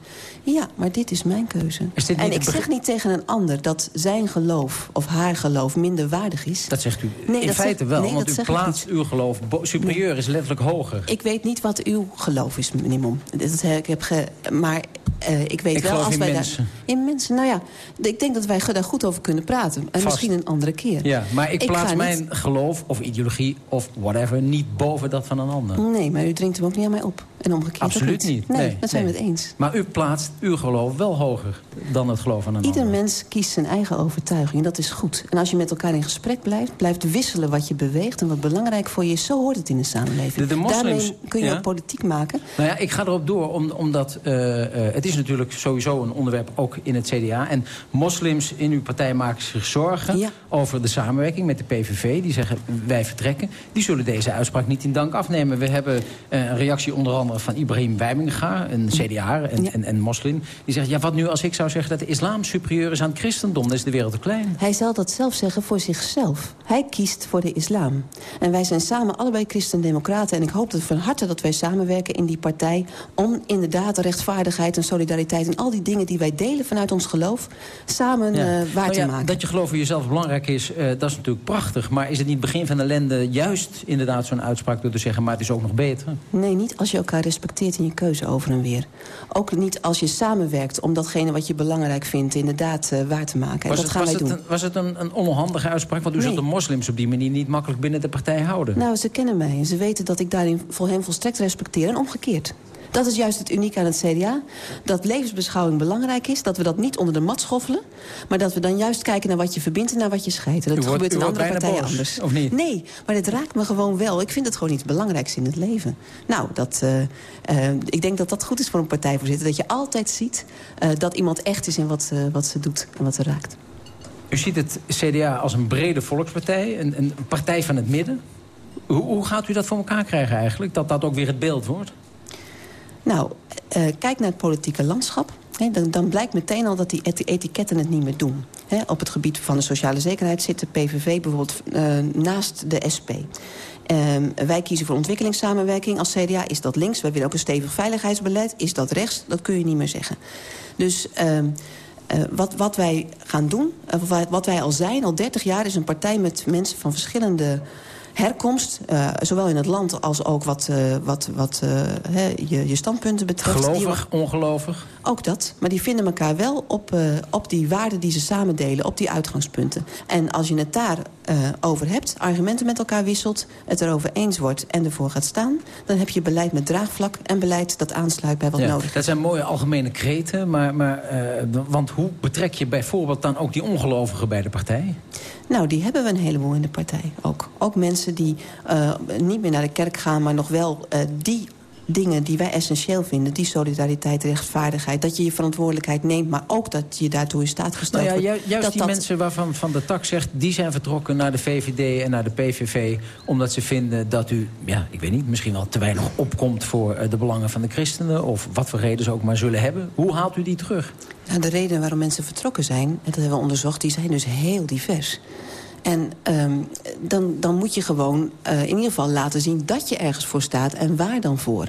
Ja, maar dit is mijn keuze. Is en ik zeg niet tegen een ander dat zijn geloof of haar geloof minder waardig is. Dat zegt u nee, in feite wel, nee, want u plaatst uw geloof superieur, nee. is letterlijk hoger. Ik weet niet wat uw geloof is, meneer Mom. Dat, ik heb ge, maar uh, ik weet ik wel als in wij mensen. Daar, in mensen. Nou ja, ik denk dat wij daar goed over kunnen praten. En Vast. misschien een andere keer. Ja, maar ik plaats mijn niet... geloof of ideologie of whatever niet boven dat van een ander. Nee, maar u dringt hem ook niet aan mij op. En omgekeerd Absoluut niet. niet. Nee, Nee, dat zijn nee. we het eens. Maar u plaatst uw geloof wel hoger dan het geloof van een Ieder ander. mens kiest zijn eigen overtuiging. En dat is goed. En als je met elkaar in gesprek blijft, blijft wisselen wat je beweegt... en wat belangrijk voor je is, zo hoort het in de samenleving. De- de moslims- Daarmee kun je ja. ook politiek maken. Nou ja, ik ga erop door, om, omdat eh, eh, het is natuurlijk sowieso een onderwerp ook in het CDA. En moslims in uw partij maken zich zorgen over de samenwerking met de PVV. Die zeggen, wij vertrekken. Die zullen deze uitspraak niet in dank afnemen. We hebben eh, een reactie onder andere van Ibrahim Wijminga, een CDA en, en, en moslim. Die zegt, ja, wat nu als ik zou zeggen dat de islam superieur is aan het christendom? Dan is de wereld te klein. Hij zal dat zelf zeggen voor zichzelf. Hij kiest voor de islam. En wij zijn samen allebei christen-democraten. En ik hoop dat van harte dat wij samenwerken in die partij... om inderdaad rechtvaardigheid en solidariteit... en al die dingen die wij delen vanuit ons geloof... samen Ja. eh, waar te ja, maken. Dat je geloof voor jezelf belangrijk is, eh, dat is natuurlijk prachtig. Maar is het niet het begin van ellende juist inderdaad zo'n uitspraak door te zeggen... maar het is ook nog beter? Nee, niet als je elkaar respecteert in je keuze over en weer. Ook niet als je samenwerkt om datgene wat je belangrijk vindt... inderdaad eh, waar te maken. En Was dat het, gaan wij het doen. een, was het een, een onhandige uitspraak? Want u Nee. zult de moslims op die manier niet makkelijk binnen de partij houden. Nou, ze kennen mij en ze weten dat ik daarin voor hen volstrekt respecteer en omgekeerd. Dat is juist het uniek aan het CDA. Dat levensbeschouwing belangrijk is. Dat we dat niet onder de mat schoffelen. Maar dat we dan juist kijken naar wat je verbindt en naar wat je scheidt. Dat wordt- gebeurt in andere partijen boos, anders. of niet? Nee, maar het raakt me gewoon wel. Ik vind het gewoon iets belangrijks in het leven. Nou, dat, eh, eh, ik denk dat dat goed is voor een partijvoorzitter. Dat je altijd ziet eh, dat iemand echt is in wat, eh, wat ze doet en wat ze raakt. U ziet het CDA als een brede volkspartij, een, een partij van het midden. Hoe, hoe gaat u dat voor elkaar krijgen eigenlijk? Dat dat ook weer het beeld wordt? Nou, eh, kijk naar het politieke landschap. Dan, blijkt meteen al dat die eti- etiketten het niet meer doen. Op het gebied van de sociale zekerheid zit de PVV bijvoorbeeld eh, naast de SP. Ehm, wij kiezen voor ontwikkelingssamenwerking. Als CDA is dat links. Wij willen ook een stevig veiligheidsbeleid. Is dat rechts? Dat kun je niet meer zeggen. Dus ehm, eh, wat, wat wij gaan doen, wij, wat wij al zijn, al 30 jaar... is een partij met mensen van verschillende herkomst. eh, zowel in het land als ook wat, eh, wat, wat eh, hè, je, je standpunten betreft. Die- Gelovig, ongelovig? ook dat. Maar die vinden elkaar wel op, op die waarden die ze samen delen. Op die uitgangspunten. En als je het daar eh, over hebt, argumenten met elkaar wisselt... het erover eens wordt en ervoor gaat staan... dan heb je beleid met draagvlak en beleid dat aansluit bij wat Ja, nodig is. dat zijn mooie algemene kreten, maar, maar, eh, want hoe betrek je bijvoorbeeld dan ook die ongelovigen bij de partij? Nou, die hebben we een heleboel in de partij ook. Ook mensen die eh, niet meer naar de kerk gaan... maar nog wel die dingen die wij essentieel vinden... die solidariteit, rechtvaardigheid, dat je je verantwoordelijkheid neemt... maar ook dat je daartoe in staat gesteld Nou ja, wordt. ju- juist dat die dat- mensen waarvan Van de Tak zegt... die zijn vertrokken naar de VVD en naar de PVV... omdat ze vinden dat u, ja, ik weet niet... misschien wel te weinig opkomt voor eh, de belangen van de christenen... of wat voor reden ze ook maar zullen hebben. Hoe haalt u die terug? Ja, de redenen waarom mensen vertrokken zijn, en dat hebben we onderzocht... die zijn dus heel divers. En ehm, dan, dan moet je gewoon eh, in ieder geval laten zien dat je ergens voor staat... en waar dan voor.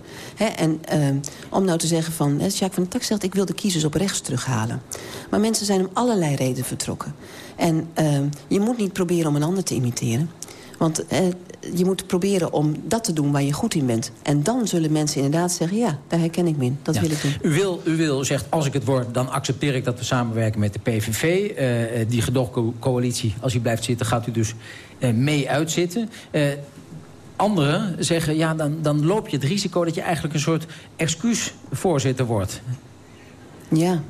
En ehm, om nou te zeggen van... Hè, Jacques van der Tak zegt, ik wil de kiezers op rechts terughalen. Maar mensen zijn om allerlei redenen vertrokken. En ehm, je moet niet proberen om een ander te imiteren. Want eh, je moet proberen om dat te doen waar je goed in bent. En dan zullen mensen inderdaad zeggen... ja, daar herken ik me in, dat Ja. wil ik doen. U wil, u wil, zegt, als ik het word, dan accepteer ik dat we samenwerken met de PVV. Eh, eh, die gedoogcoalitie, als u blijft zitten, gaat u dus eh, mee uitzitten. Eh, Anderen zeggen, ja, dan, dan loop je het risico dat je eigenlijk een soort excuusvoorzitter wordt. Ja.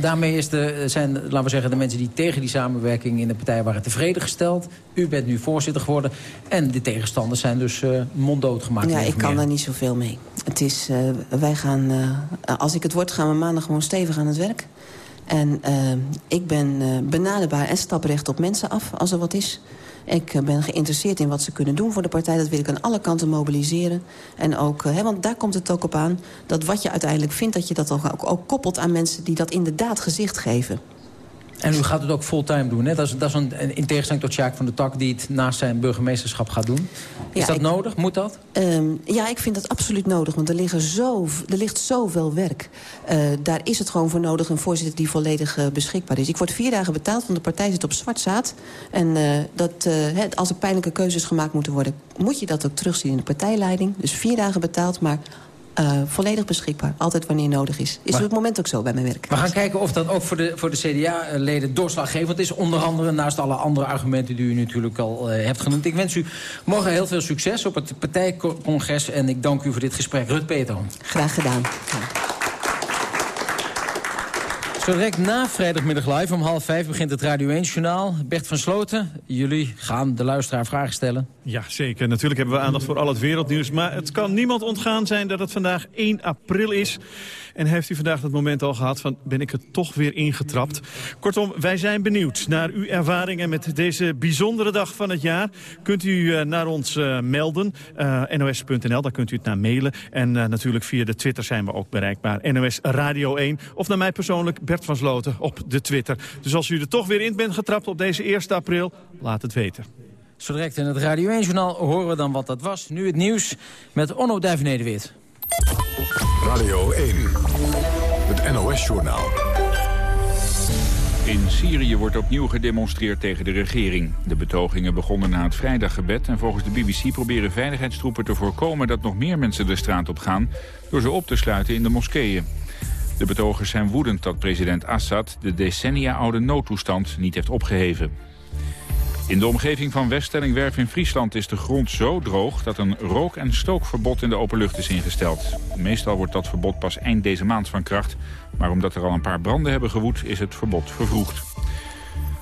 Daarmee is de, zijn, laten we zeggen, de mensen die tegen die samenwerking in de partij waren tevreden gesteld. U bent nu voorzitter geworden. En de tegenstanders zijn dus eh monddood gemaakt. Ja, ik kan meer. daar niet zoveel mee. Het is, eh, wij gaan, eh, als ik het word, gaan we maandag gewoon stevig aan het werk. En ik ben benaderbaar en stap recht op mensen af als er wat is. Ik eh, ben geïnteresseerd in wat ze kunnen doen voor de partij. Dat wil ik aan alle kanten mobiliseren. En ook, eh, hè, want daar komt het ook op aan... dat wat je uiteindelijk vindt, dat je dat ook, ook, ook koppelt aan mensen... die dat inderdaad gezicht geven. En u gaat het ook fulltime doen, hè? Dat is, dat is een, in tegenstelling tot Sjaak van der Tak... die het naast zijn burgemeesterschap gaat doen. Is Ja, dat ik- nodig? Moet dat? Ehm, ja, ik vind dat absoluut nodig, want er, liggen zo, er ligt zoveel werk. Eh, daar is het gewoon voor nodig, een voorzitter die volledig eh, beschikbaar is. Ik word vier dagen betaald, want de partij zit op zwart zaad. En eh, dat, als er pijnlijke keuzes gemaakt moeten worden... moet je dat ook terugzien in de partijleiding. Dus vier dagen betaald, maar Uh, volledig beschikbaar. Altijd wanneer nodig is. Is maar, op het moment ook zo bij mijn werk. We gaan kijken of dat ook voor de, voor de CDA-leden doorslaggevend is. Onder andere naast alle andere argumenten die u natuurlijk al uh, hebt genoemd. Ik wens u morgen heel veel succes op het partijcongres. En ik dank u voor dit gesprek. Rut Peter. Graag gedaan. Zo direct na vrijdagmiddag live om half vijf begint het Radio 1-journaal. Bert van Sloten, jullie gaan de luisteraar vragen stellen. Ja, zeker. Natuurlijk hebben we aandacht voor al het wereldnieuws. Maar het kan niemand ontgaan zijn dat het vandaag 1 april is. En heeft u vandaag dat moment al gehad van ben ik er toch weer ingetrapt? Kortom, wij zijn benieuwd naar uw ervaringen met deze bijzondere dag van het jaar. Kunt u uh, naar ons uh, melden, uh, nos.nl, daar kunt u het naar mailen. En natuurlijk via de Twitter zijn we ook bereikbaar. NOS Radio 1 of naar mij persoonlijk Bert van Sloten op de Twitter. Dus als u er toch weer in bent getrapt op deze 1 april, laat het weten. Zo direct in het Radio 1-journaal horen we dan wat dat was. Nu het nieuws met Onno Duivenedewit. Radio 1, het NOS-journaal. In Syrië wordt opnieuw gedemonstreerd tegen de regering. De betogingen begonnen na het vrijdaggebed... en volgens de BBC proberen veiligheidstroepen te voorkomen... dat nog meer mensen de straat op gaan... door ze op te sluiten in de moskeeën. De betogers zijn woedend dat president Assad de decennia-oude noodtoestand niet heeft opgeheven. In de omgeving van Weststellingwerf in Friesland is de grond zo droog... dat een rook- en stookverbod in de openlucht is ingesteld. Meestal wordt dat verbod pas eind deze maand van kracht. Maar omdat er al een paar branden hebben gewoed, is het verbod vervroegd.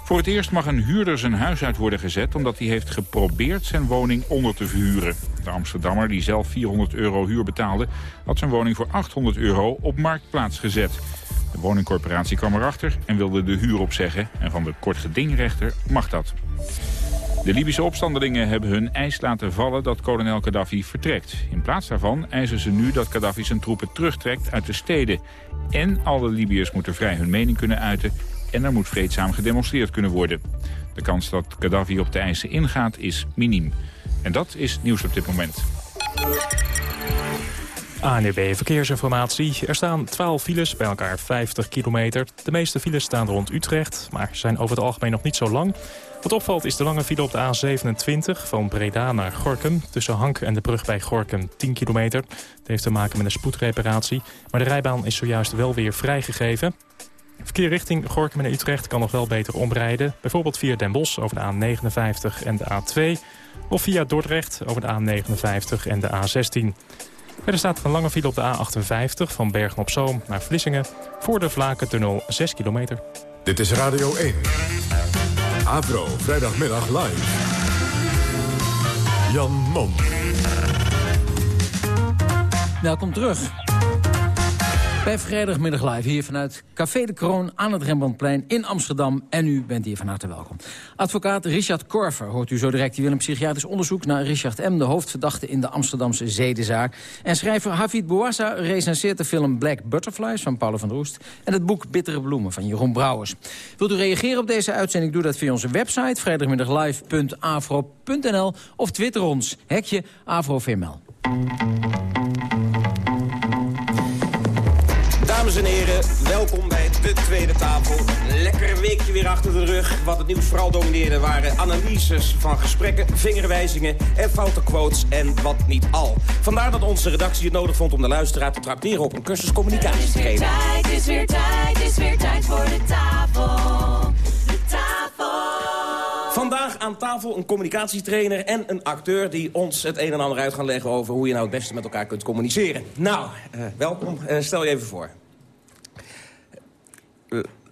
Voor het eerst mag een huurder zijn huis uit worden gezet... omdat hij heeft geprobeerd zijn woning onder te verhuren. De Amsterdammer, die zelf 400 euro huur betaalde... had zijn woning voor 800 euro op marktplaats gezet. De woningcorporatie kwam erachter en wilde de huur opzeggen. En van de kortgedingrechter mag dat. De Libische opstandelingen hebben hun eis laten vallen dat kolonel Gaddafi vertrekt. In plaats daarvan eisen ze nu dat Gaddafi zijn troepen terugtrekt uit de steden. En alle Libiërs moeten vrij hun mening kunnen uiten en er moet vreedzaam gedemonstreerd kunnen worden. De kans dat Gaddafi op de eisen ingaat is miniem. En dat is nieuws op dit moment. ANUB Verkeersinformatie. Er staan 12 files, bij elkaar 50 kilometer. De meeste files staan rond Utrecht, maar zijn over het algemeen nog niet zo lang. Wat opvalt is de lange file op de A27 van Breda naar Gorkum. Tussen Hank en de brug bij Gorkum 10 kilometer. Dat heeft te maken met een spoedreparatie. Maar de rijbaan is zojuist wel weer vrijgegeven. Verkeer richting Gorkum en Utrecht kan nog wel beter omrijden. Bijvoorbeeld via Den Bosch over de A59 en de A2. Of via Dordrecht over de A59 en de A16. Er staat een lange file op de A58 van Bergen op Zoom naar Vlissingen... voor de Vlakentunnel 6 kilometer. Dit is Radio 1. Avro, vrijdagmiddag live. Jan Mom. Welkom terug. Bij vrijdagmiddag live hier vanuit Café de Kroon aan het Rembrandtplein in Amsterdam. En u bent hier van harte welkom. Advocaat Richard Korver hoort u zo direct. Die wil een psychiatrisch onderzoek naar Richard M., de hoofdverdachte in de Amsterdamse zedenzaak. En schrijver Hafid Bouassa recenseert de film Black Butterflies van Paul van Roest. En het boek Bittere Bloemen van Jeroen Brouwers. Wilt u reageren op deze uitzending? Doe dat via onze website vrijdagmiddaglive.afro.nl of twitter ons, hekje AfroVML. Dames en heren, welkom bij de tweede tafel. Lekker weekje weer achter de rug. Wat het nieuws vooral domineerde waren analyses van gesprekken, vingerwijzingen en foute quotes en wat niet al. Vandaar dat onze redactie het nodig vond om de luisteraar te tracteren op een cursus communicatietraining. Het is weer tijd, het is weer tijd voor de tafel. De tafel. Vandaag aan tafel een communicatietrainer en een acteur... die ons het een en ander uit gaan leggen over hoe je nou het beste met elkaar kunt communiceren. Nou, uh, welkom. Uh, stel je even voor.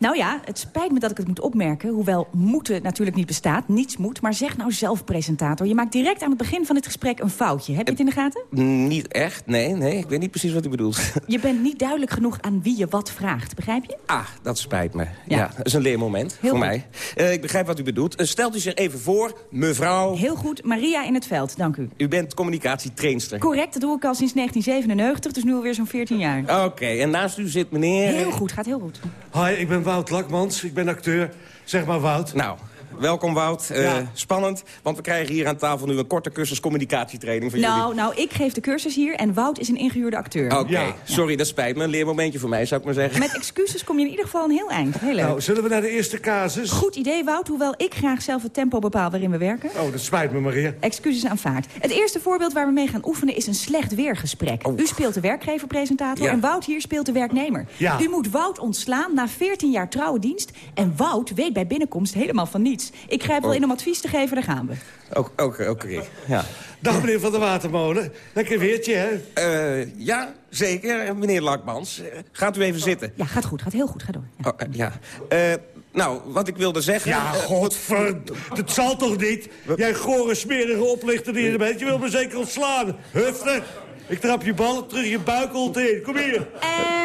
Nou ja, het spijt me dat ik het moet opmerken. Hoewel moeten natuurlijk niet bestaat. Niets moet. Maar zeg nou zelf, presentator. Je maakt direct aan het begin van dit gesprek een foutje. Heb je het in de gaten? Niet echt, nee. nee. Ik weet niet precies wat u bedoelt. Je bent niet duidelijk genoeg aan wie je wat vraagt. Begrijp je? Ah, dat spijt me. Ja, dat is een leermoment voor mij. Uh, ik begrijp wat u bedoelt. Uh, stelt u zich even voor, mevrouw... Heel goed, Maria in het veld, dank u. U bent communicatietrainster. Correct, dat doe ik al sinds 1997. Dus nu alweer zo'n 14 jaar. Oké, okay, en naast u zit meneer... Heel goed, gaat heel goed. Hi, ik ben Wout Lakmans. Ik ben acteur. Zeg maar Wout. Nou, welkom Wout. Eh, Ja. Spannend, want we krijgen hier aan tafel nu een korte cursus communicatietraining van jullie. Nou, nou, ik geef de cursus hier en Wout is een ingehuurde acteur. Oké, sorry, dat spijt me. Een leermomentje voor mij, zou ik maar zeggen. Met excuses kom je in ieder geval een heel eind. Heel leuk. Nou, zullen we naar de eerste casus? Goed idee, Wout, hoewel ik graag zelf het tempo bepaal waarin we werken. Oh, dat spijt me, Maria. Excuses aanvaard. Het eerste voorbeeld waar we mee gaan oefenen is een slecht weergesprek. U speelt de werkgever-presentator Ja. en Wout hier speelt de werknemer. Ja. U moet Wout ontslaan na 14 jaar trouwe dienst. En Wout weet bij binnenkomst helemaal van niets. Ik grijp wel Oh. in om advies te geven, daar gaan we. Oké, oké, oké. Ja. Dag meneer Van der Watermolen. Lekker weertje, hè? Eh, ja, zeker. Meneer Lakmans, eh, gaat u even zitten. Ja, gaat goed, gaat heel goed, ga door. Oh, eh, ja. Eh, nou, wat ik wilde zeggen... Ja, godver... Dat zal toch niet? Jij gore, smerige oplichter die je bent. Je wil me zeker ontslaan. Hufter, ik trap je bal terug je buikholte in. Kom hier.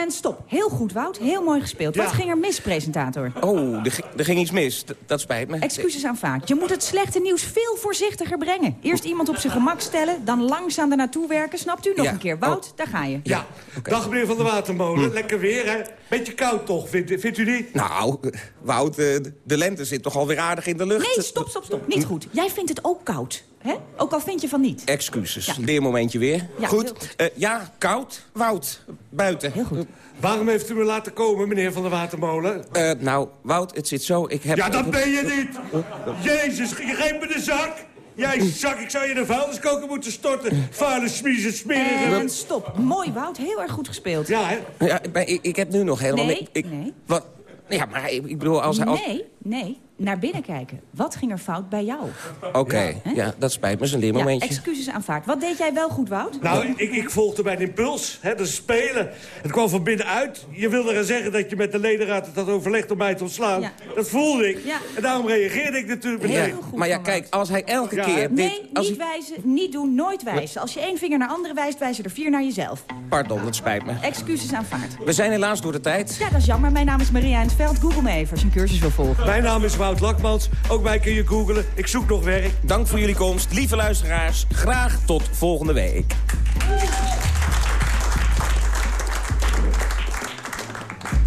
En stop. Heel goed, Wout. Heel mooi gespeeld. Wat ging er mis, presentator? Oh, er, gi- er ging iets mis. D- dat spijt me. Excuses aanvaard. Je moet het slechte nieuws veel voorzichtiger brengen. Eerst iemand op zijn gemak stellen, dan langzaam er naartoe werken. Snapt u? Nog Ja. een keer. Wout, daar ga je. Ja, dag meneer Van der Watermolen. Lekker weer, hè? Beetje koud toch, vindt, vindt u niet? Nou, eh, Wout, eh, de lente zit toch alweer aardig in de lucht. Nee, stop, stop, stop. Niet goed. Jij vindt het ook koud. Hè? Ook al vind je van niet. Excuses. Ja. Leermomentje weer. Ja, goed. Eh, ja, koud. Wout, buiten. Heel goed. Waarom heeft u me laten komen, meneer Van der Watermolen? Eh, nou, Wout, het zit zo. Ik heb... Ja, dat ben je niet! Jezus, je geeft me de zak! Jij zak, ik zou je in de vuilniskoker moeten storten. Vuile, smiezen, smerige... En stop. Mooi, Wout. Heel erg goed gespeeld. Ja, hè? Ja, ik, ik heb nu nog helemaal... Nee, ik, nee. Wat? Ja, maar ik, ik bedoel, als... als Nee, nee. Naar binnen kijken. Wat ging er fout bij jou? Oké, ja. dat spijt me. is een Ja, leermomentje. excuses aanvaard. Wat deed jij wel goed, Wout? Nou, ik, ik volgde mijn impuls, hè, dat is spelen. Het kwam van binnenuit. Je wilde gaan zeggen dat je met de ledenraad het had overlegd om mij te ontslaan. Ja. Dat voelde ik. Ja. En daarom reageerde ik natuurlijk meteen. Heel goed maar ja, kijk, als hij elke Ja, keer... hè? Dit, Nee, als niet hij- wijzen, niet doen, nooit wijzen. Als je één vinger naar andere wijst, wijzen er vier naar jezelf. Pardon, dat spijt me. Excuses aanvaard. We zijn helaas door de tijd. Ja, dat is jammer. Mijn naam is Maria in het veld. Google me even als je een cursus wil volgen. Mijn naam is Wout Lakmans. Ook mij kun je googlen. Ik zoek nog werk. Dank voor jullie komst. Lieve luisteraars, graag tot volgende week.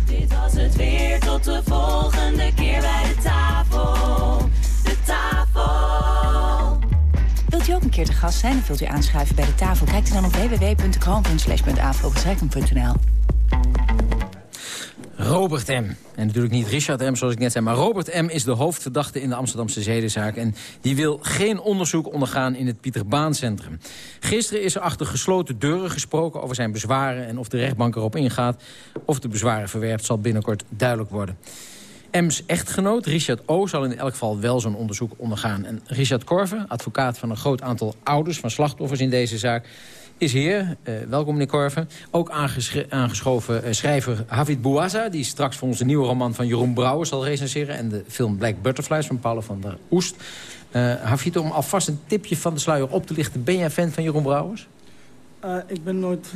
Dit was het weer, tot de volgende keer bij de tafel. De tafel. Wilt u ook een keer te gast zijn of wilt u aanschuiven bij de tafel? Kijk dan op www.kroon.slash.afro.nl. Robert M. En natuurlijk niet Richard M, zoals ik net zei. Maar Robert M. is de hoofdverdachte in de Amsterdamse zedenzaak. En die wil geen onderzoek ondergaan in het Pieter Baan Centrum. Gisteren is er achter gesloten deuren gesproken over zijn bezwaren... en of de rechtbank erop ingaat. Of de bezwaren verwerpt zal binnenkort duidelijk worden. M's echtgenoot, Richard O., zal in elk geval wel zo'n onderzoek ondergaan. En Richard Korver, advocaat van een groot aantal ouders... van slachtoffers in deze zaak, is hier. Eh, welkom, meneer Korver. Ook aangesch- aangeschoven eh, schrijver Havid Bouazza... die straks voor onze nieuwe roman van Jeroen Brouwer zal recenseren... en de film Black Butterflies van Paul van der Oest. Eh Havid, om alvast een tipje van de sluier op te lichten... ben jij fan van Jeroen Brouwers? Ik ben nooit...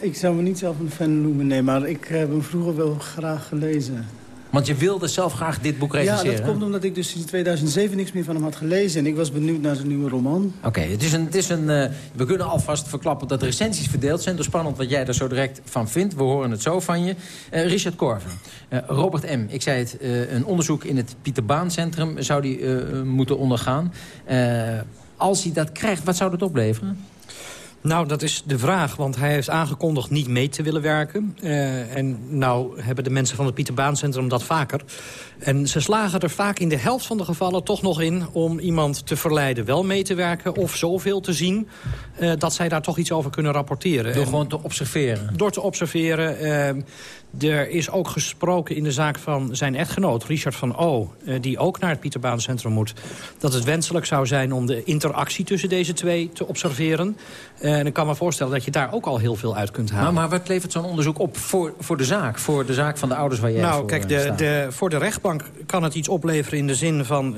Ik zou me niet zelf een fan noemen, nee. Maar ik heb hem vroeger wel graag gelezen. Want je wilde zelf graag dit boek recenseren. Ja, dat komt omdat ik dus in 2007 niks meer van hem had gelezen. En ik was benieuwd naar zijn nieuwe roman. Oké, het is een, het is een, eh, we kunnen alvast verklappen dat recensies verdeeld zijn. Dus spannend wat jij er zo direct van vindt. We horen het zo van je. Eh, Richard Korven, eh, Robert M., ik zei het, een onderzoek in het Pieter Baan Centrum zou die moeten ondergaan. Als hij dat krijgt, wat zou dat opleveren? Nou, dat is de vraag, want hij heeft aangekondigd niet mee te willen werken. Eh, en nou hebben de mensen van het Pieter Baan Centrum dat vaker. En ze slagen er vaak in de helft van de gevallen toch nog in... om iemand te verleiden wel mee te werken of zoveel te zien... eh, dat zij daar toch iets over kunnen rapporteren. Door En- gewoon te observeren? Door te observeren. eh, er is ook gesproken in de zaak van zijn echtgenoot, Richard van O... eh, die ook naar het Pieter Baan Centrum moet... dat het wenselijk zou zijn om de interactie tussen deze twee te observeren. Eh, en ik kan me voorstellen dat je daar ook al heel veel uit kunt halen. Maar, maar wat levert zo'n onderzoek op voor, voor de zaak? Voor de zaak van de ouders waar jij Nou, voor kijk, eh, de, de, voor de rechtbank kan het iets opleveren in de zin van...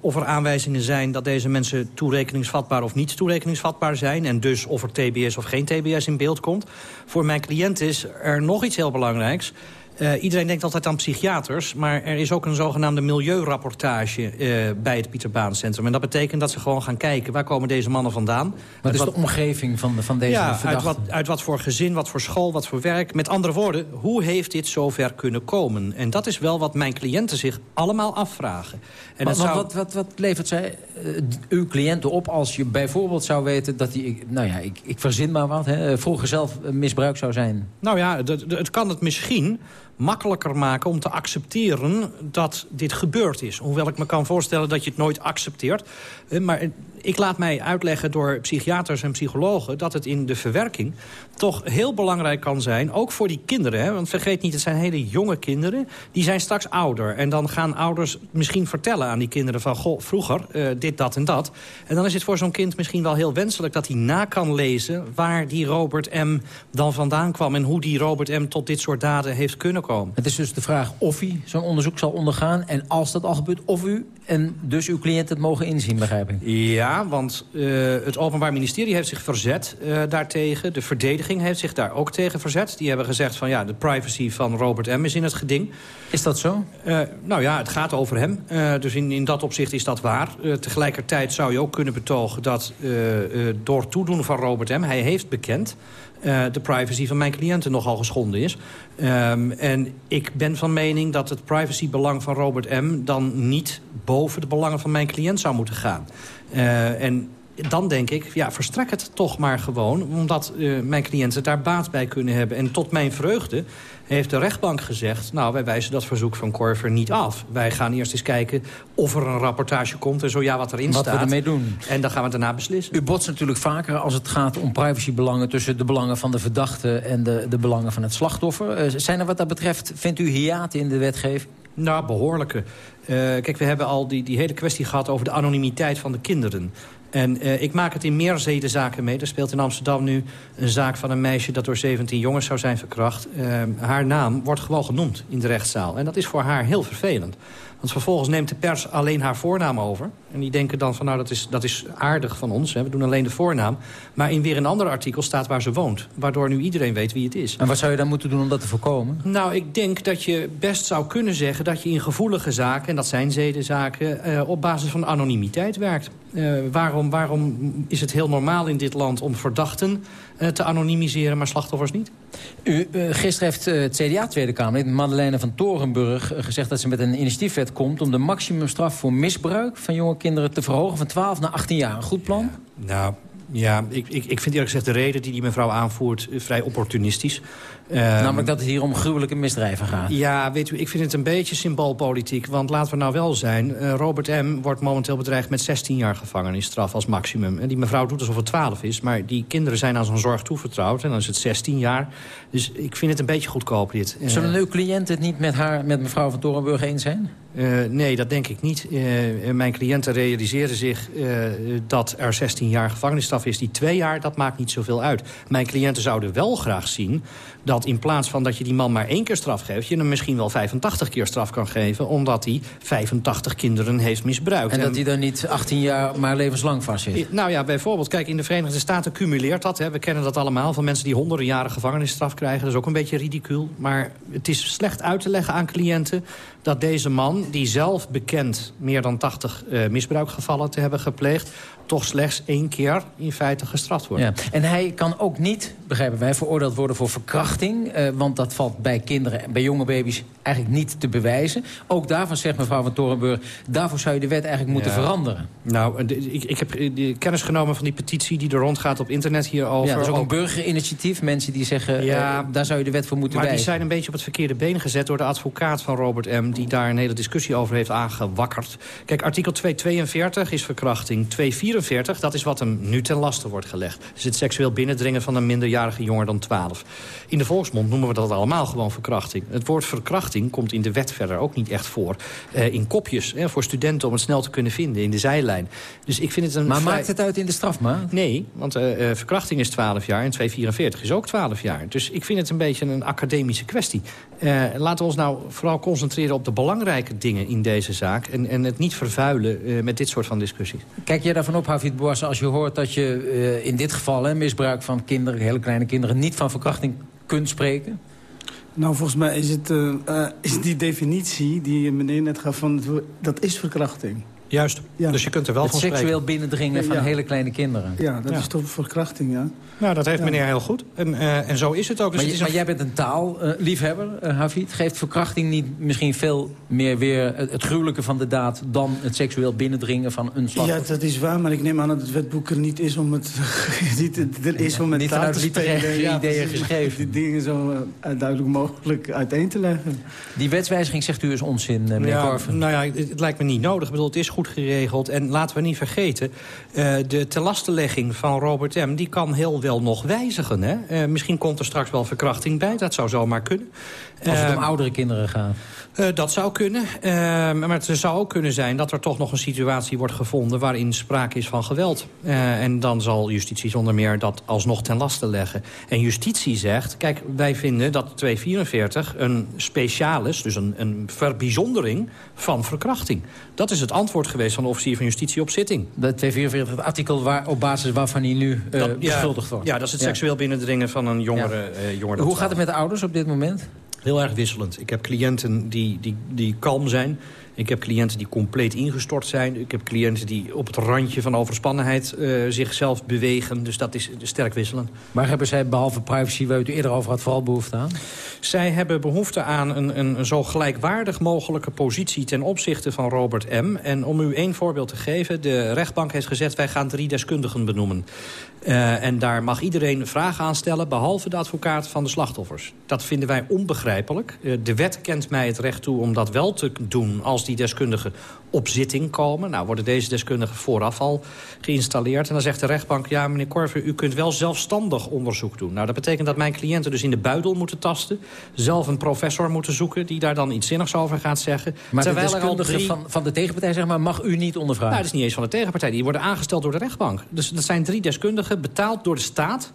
of er aanwijzingen zijn dat deze mensen toerekeningsvatbaar of niet toerekeningsvatbaar zijn... en dus of er TBS of geen TBS in beeld komt. Voor mijn cliënt is er nog iets heel belangrijks. belangrijks. Uh, iedereen denkt altijd aan psychiaters, maar er is ook een zogenaamde milieurapportage uh, bij het Pieter Baan Centrum. En dat betekent dat ze gewoon gaan kijken, waar komen deze mannen vandaan? Wat is wat, de omgeving van, de, van deze ja, verdachten? Uit wat, uit wat voor gezin, wat voor school, wat voor werk. Met andere woorden, hoe heeft dit zover kunnen komen? En dat is wel wat mijn cliënten zich allemaal afvragen. En maar, zou... wat, wat, wat levert zij, uh, uw cliënten op als je bijvoorbeeld zou weten dat hij... Nou ja, ik, ik verzin maar wat, hè, vroeger zelf misbruik zou zijn? Nou ja, het kan het misschien makkelijker maken om te accepteren dat dit gebeurd is. Hoewel ik me kan voorstellen dat je het nooit accepteert. Maar ik laat mij uitleggen door psychiaters en psychologen... dat het in de verwerking toch heel belangrijk kan zijn... ook voor die kinderen. Hè? Want vergeet niet, het zijn hele jonge kinderen. Die zijn straks ouder. En dan gaan ouders misschien vertellen aan die kinderen van... goh, vroeger uh, dit, dat en dat. En dan is het voor zo'n kind misschien wel heel wenselijk... dat hij na kan lezen waar die Robert M. dan vandaan kwam... en hoe die Robert M. tot dit soort daden heeft kunnen komen. Het is dus de vraag of hij zo'n onderzoek zal ondergaan... en als dat al gebeurt, of u en dus uw cliënten het mogen inzien, begrijp ik. Ja, want uh, het Openbaar Ministerie heeft zich verzet uh, daartegen. De verdediging heeft zich daar ook tegen verzet. Die hebben gezegd van ja, de privacy van Robert M. is in het geding. Is dat zo? Uh, nou ja, het gaat over hem. dus in, in dat opzicht is dat waar. tegelijkertijd zou je ook kunnen betogen dat door toedoen van Robert M. hij heeft bekend uh, de privacy van mijn cliënten nogal geschonden is. Um, en ik ben van mening dat het privacybelang van Robert M. dan niet boven de belangen van mijn cliënt zou moeten gaan. Uh, en dan denk ik, ja, verstrek het toch maar gewoon... omdat uh, mijn cliënten daar baat bij kunnen hebben. En tot mijn vreugde heeft de rechtbank gezegd... nou, wij wijzen dat verzoek van Corver niet af. Wij gaan eerst eens kijken of er een rapportage komt... en zo ja, wat erin wat staat. Wat we ermee doen. En dan gaan we daarna beslissen. U botst natuurlijk vaker als het gaat om privacybelangen... tussen de belangen van de verdachte en de, de belangen van het slachtoffer. Uh, zijn er wat dat betreft, vindt u hiaten in de wetgeving? Nou, behoorlijke. Uh, kijk, we hebben al die, die hele kwestie gehad over de anonimiteit van de kinderen. En uh, ik maak het in meer zedenzaken mee. Er speelt in Amsterdam nu een zaak van een meisje... dat door 17 jongens zou zijn verkracht. Uh, haar naam wordt gewoon genoemd in de rechtszaal. En dat is voor haar heel vervelend. Want vervolgens neemt de pers alleen haar voornaam over. En die denken dan van, nou, dat is, dat is aardig van ons. Hè. We doen alleen de voornaam. Maar in weer een ander artikel staat waar ze woont. Waardoor nu iedereen weet wie het is. En wat zou je dan moeten doen om dat te voorkomen? Nou, ik denk dat je best zou kunnen zeggen... dat je in gevoelige zaken, en dat zijn zedenzaken... Uh, op basis van anonimiteit werkt. Uh, waarom, waarom is het heel normaal in dit land om verdachten uh, te anonimiseren... maar slachtoffers niet? U, uh, gisteren heeft het CDA Tweede Kamer, Madeleine van Torenburg... gezegd dat ze met een initiatiefwet komt... om de maximumstraf voor misbruik van jonge kinderen te verhogen... van 12 naar 18 jaar. Een goed plan? Nou, ja, ik, ik, ik vind eerlijk gezegd de reden die die mevrouw aanvoert vrij opportunistisch. Uh, Namelijk dat het hier om gruwelijke misdrijven gaat. Ja, weet u, ik vind het een beetje symboolpolitiek. Want laten we nou wel zijn, uh, Robert M. wordt momenteel bedreigd met 16 jaar gevangenisstraf als maximum. En die mevrouw doet alsof het 12 is, maar die kinderen zijn aan zijn zorg toevertrouwd. En dan is het 16 jaar. Dus ik vind het een beetje goedkoop dit. Zullen uw cliënten het niet met, haar, met mevrouw van Torenburg eens zijn? Uh, nee, dat denk ik niet. Uh, mijn cliënten realiseren zich uh, dat er 16 jaar gevangenisstraf is. Die twee jaar, dat maakt niet zoveel uit. Mijn cliënten zouden wel graag zien dat in plaats van dat je die man maar één keer straf geeft... je hem misschien wel 85 keer straf kan geven... omdat hij 85 kinderen heeft misbruikt. En, dat hij dan niet 18 jaar maar levenslang vast zit? Nou ja, bijvoorbeeld, kijk, in de Verenigde Staten cumuleert dat. Hè. We kennen dat allemaal van mensen die honderden jaren gevangenisstraf krijgen. Dat is ook een beetje ridicuul. Maar het is slecht uit te leggen aan cliënten dat deze man, die zelf bekend meer dan 80 uh, misbruikgevallen te hebben gepleegd... toch slechts één keer in feite gestraft wordt. Ja. En hij kan ook niet, begrijpen wij, veroordeeld worden voor verkrachting. Uh, want dat valt bij kinderen en bij jonge baby's eigenlijk niet te bewijzen. Ook daarvan zegt mevrouw van Torenburg... daarvoor zou je de wet eigenlijk moeten ja. veranderen. Nou, de, ik, ik heb de kennis genomen van die petitie die er rondgaat op internet hierover. Ja, dat is ook een burgerinitiatief. Mensen die zeggen, ja, daar zou je de wet voor moeten maar wijzen. Maar die zijn een beetje op het verkeerde been gezet... door de advocaat van Robert M die daar een hele discussie over heeft aangewakkerd. Kijk, artikel 242 is verkrachting. 244, dat is wat hem nu ten laste wordt gelegd. Dus het seksueel binnendringen van een minderjarige jonger dan 12. In de volksmond noemen we dat allemaal gewoon verkrachting. Het woord verkrachting komt in de wet verder ook niet echt voor. Uh, in kopjes, hè, voor studenten om het snel te kunnen vinden, in de zijlijn. Dus ik vind het een maar vrij... maakt het uit in de strafmaat? Nee, want uh, uh, verkrachting is 12 jaar en 244 is ook 12 jaar. Dus ik vind het een beetje een academische kwestie. laten we ons nou vooral concentreren op de belangrijke dingen in deze zaak... en, en het niet vervuilen met dit soort van discussies. Kijk jij daarvan op, Hafid Bouassa, als je hoort dat je uh, in dit geval... Hè, misbruik van kinderen, hele kleine kinderen... niet van verkrachting kunt spreken? Nou, volgens mij is, het, eh, eh, is die definitie die meneer net gaf... Van dat is verkrachting. Juist. Dus je kunt er wel Het van spreken. seksueel binnendringen van Ja. hele kleine kinderen. Ja, dat Ja. is toch verkrachting, ja. Nou, dat heeft Ja. meneer heel goed. En, eh, en zo is het ook. Dus maar, het een- maar jij bent een taalliefhebber, eh Hafid. Geeft verkrachting niet misschien veel meer weer het, het gruwelijke van de daad... dan het seksueel binnendringen van een Ja, slachtoffer? dat is waar, maar ik neem aan dat het wetboek er niet is om het, niet, er is om het Niet taal te spelen. Ja, ideeën geschreven. Die dingen zo eh, duidelijk mogelijk uiteen te leggen. Die wetswijziging zegt u is onzin, eh, meneer ja, Korver. nou ja, het, het lijkt me niet nodig. Ik bedoel, het is goed geregeld. En laten we niet vergeten, eh, de telastenlegging van Robert M... die kan heel wel nog wijzigen. Hè? Eh, misschien komt er straks wel verkrachting bij. Dat zou zomaar kunnen. Als het om oudere kinderen gaat. Eh, dat zou kunnen. Eh, maar het zou ook kunnen zijn dat er toch nog een situatie wordt gevonden... waarin sprake is van geweld. Eh, en dan zal justitie zonder meer dat alsnog ten laste leggen. En justitie zegt, kijk, wij vinden dat 244 een specialis... dus een, een verbijzondering van verkrachting. Dat is het antwoord geweest van de officier van justitie op zitting. De 244, het artikel waar, op basis waarvan hij nu eh, Dat- ja, beschuldigd wordt. Ja, dat is het seksueel binnendringen van een jongere, Ja. jongere Hoe gaat het met de ouders op dit moment? Heel erg wisselend. Ik heb cliënten die, die, die kalm zijn. Ik heb cliënten die compleet ingestort zijn. Ik heb cliënten die op het randje van overspannenheid eh, zichzelf bewegen. Dus dat is sterk wisselend. Waar hebben zij behalve privacy, waar u het eerder over had, vooral behoefte aan? Zij hebben behoefte aan een, een, zo gelijkwaardig mogelijke positie... ten opzichte van Robert M. En om u één voorbeeld te geven... de rechtbank heeft gezegd, wij gaan drie deskundigen benoemen. Eh, en daar mag iedereen vragen aan stellen... behalve de advocaat van de slachtoffers. Dat vinden wij onbegrijpelijk. Eh, de wet kent mij het recht toe om dat wel te doen... als die deskundigen op zitting komen. Nou, worden deze deskundigen vooraf al geïnstalleerd. En dan zegt de rechtbank... ja, meneer Korver, u kunt wel zelfstandig onderzoek doen. Nou, dat betekent dat mijn cliënten dus in de buidel moeten tasten... zelf een professor moeten zoeken die daar dan iets zinnigs over gaat zeggen. Maar de Terwijl er al deskundige drie... van, van de tegenpartij zeg maar, mag u niet ondervragen? Nou, dat is niet eens van de tegenpartij. Die worden aangesteld door de rechtbank. Dus dat zijn drie deskundigen betaald door de staat.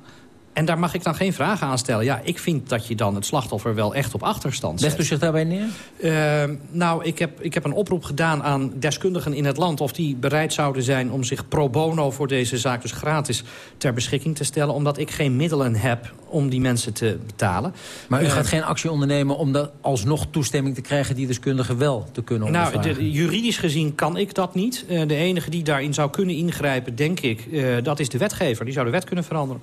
En daar mag ik dan geen vragen aan stellen. Ja, ik vind dat je dan het slachtoffer wel echt op achterstand zet. Legt u zich daarbij neer? Uh, nou, ik heb, ik heb een oproep gedaan aan deskundigen in het land... of die bereid zouden zijn om zich pro bono voor deze zaak... dus gratis ter beschikking te stellen... omdat ik geen middelen heb om die mensen te betalen. Maar u Uh, gaat geen actie ondernemen om de, alsnog toestemming te krijgen... die deskundigen wel te kunnen Nou, ondervragen? de, juridisch gezien kan ik dat niet. Uh, de enige die daarin zou kunnen ingrijpen, denk ik... Uh, dat is de wetgever. Die zou de wet kunnen veranderen.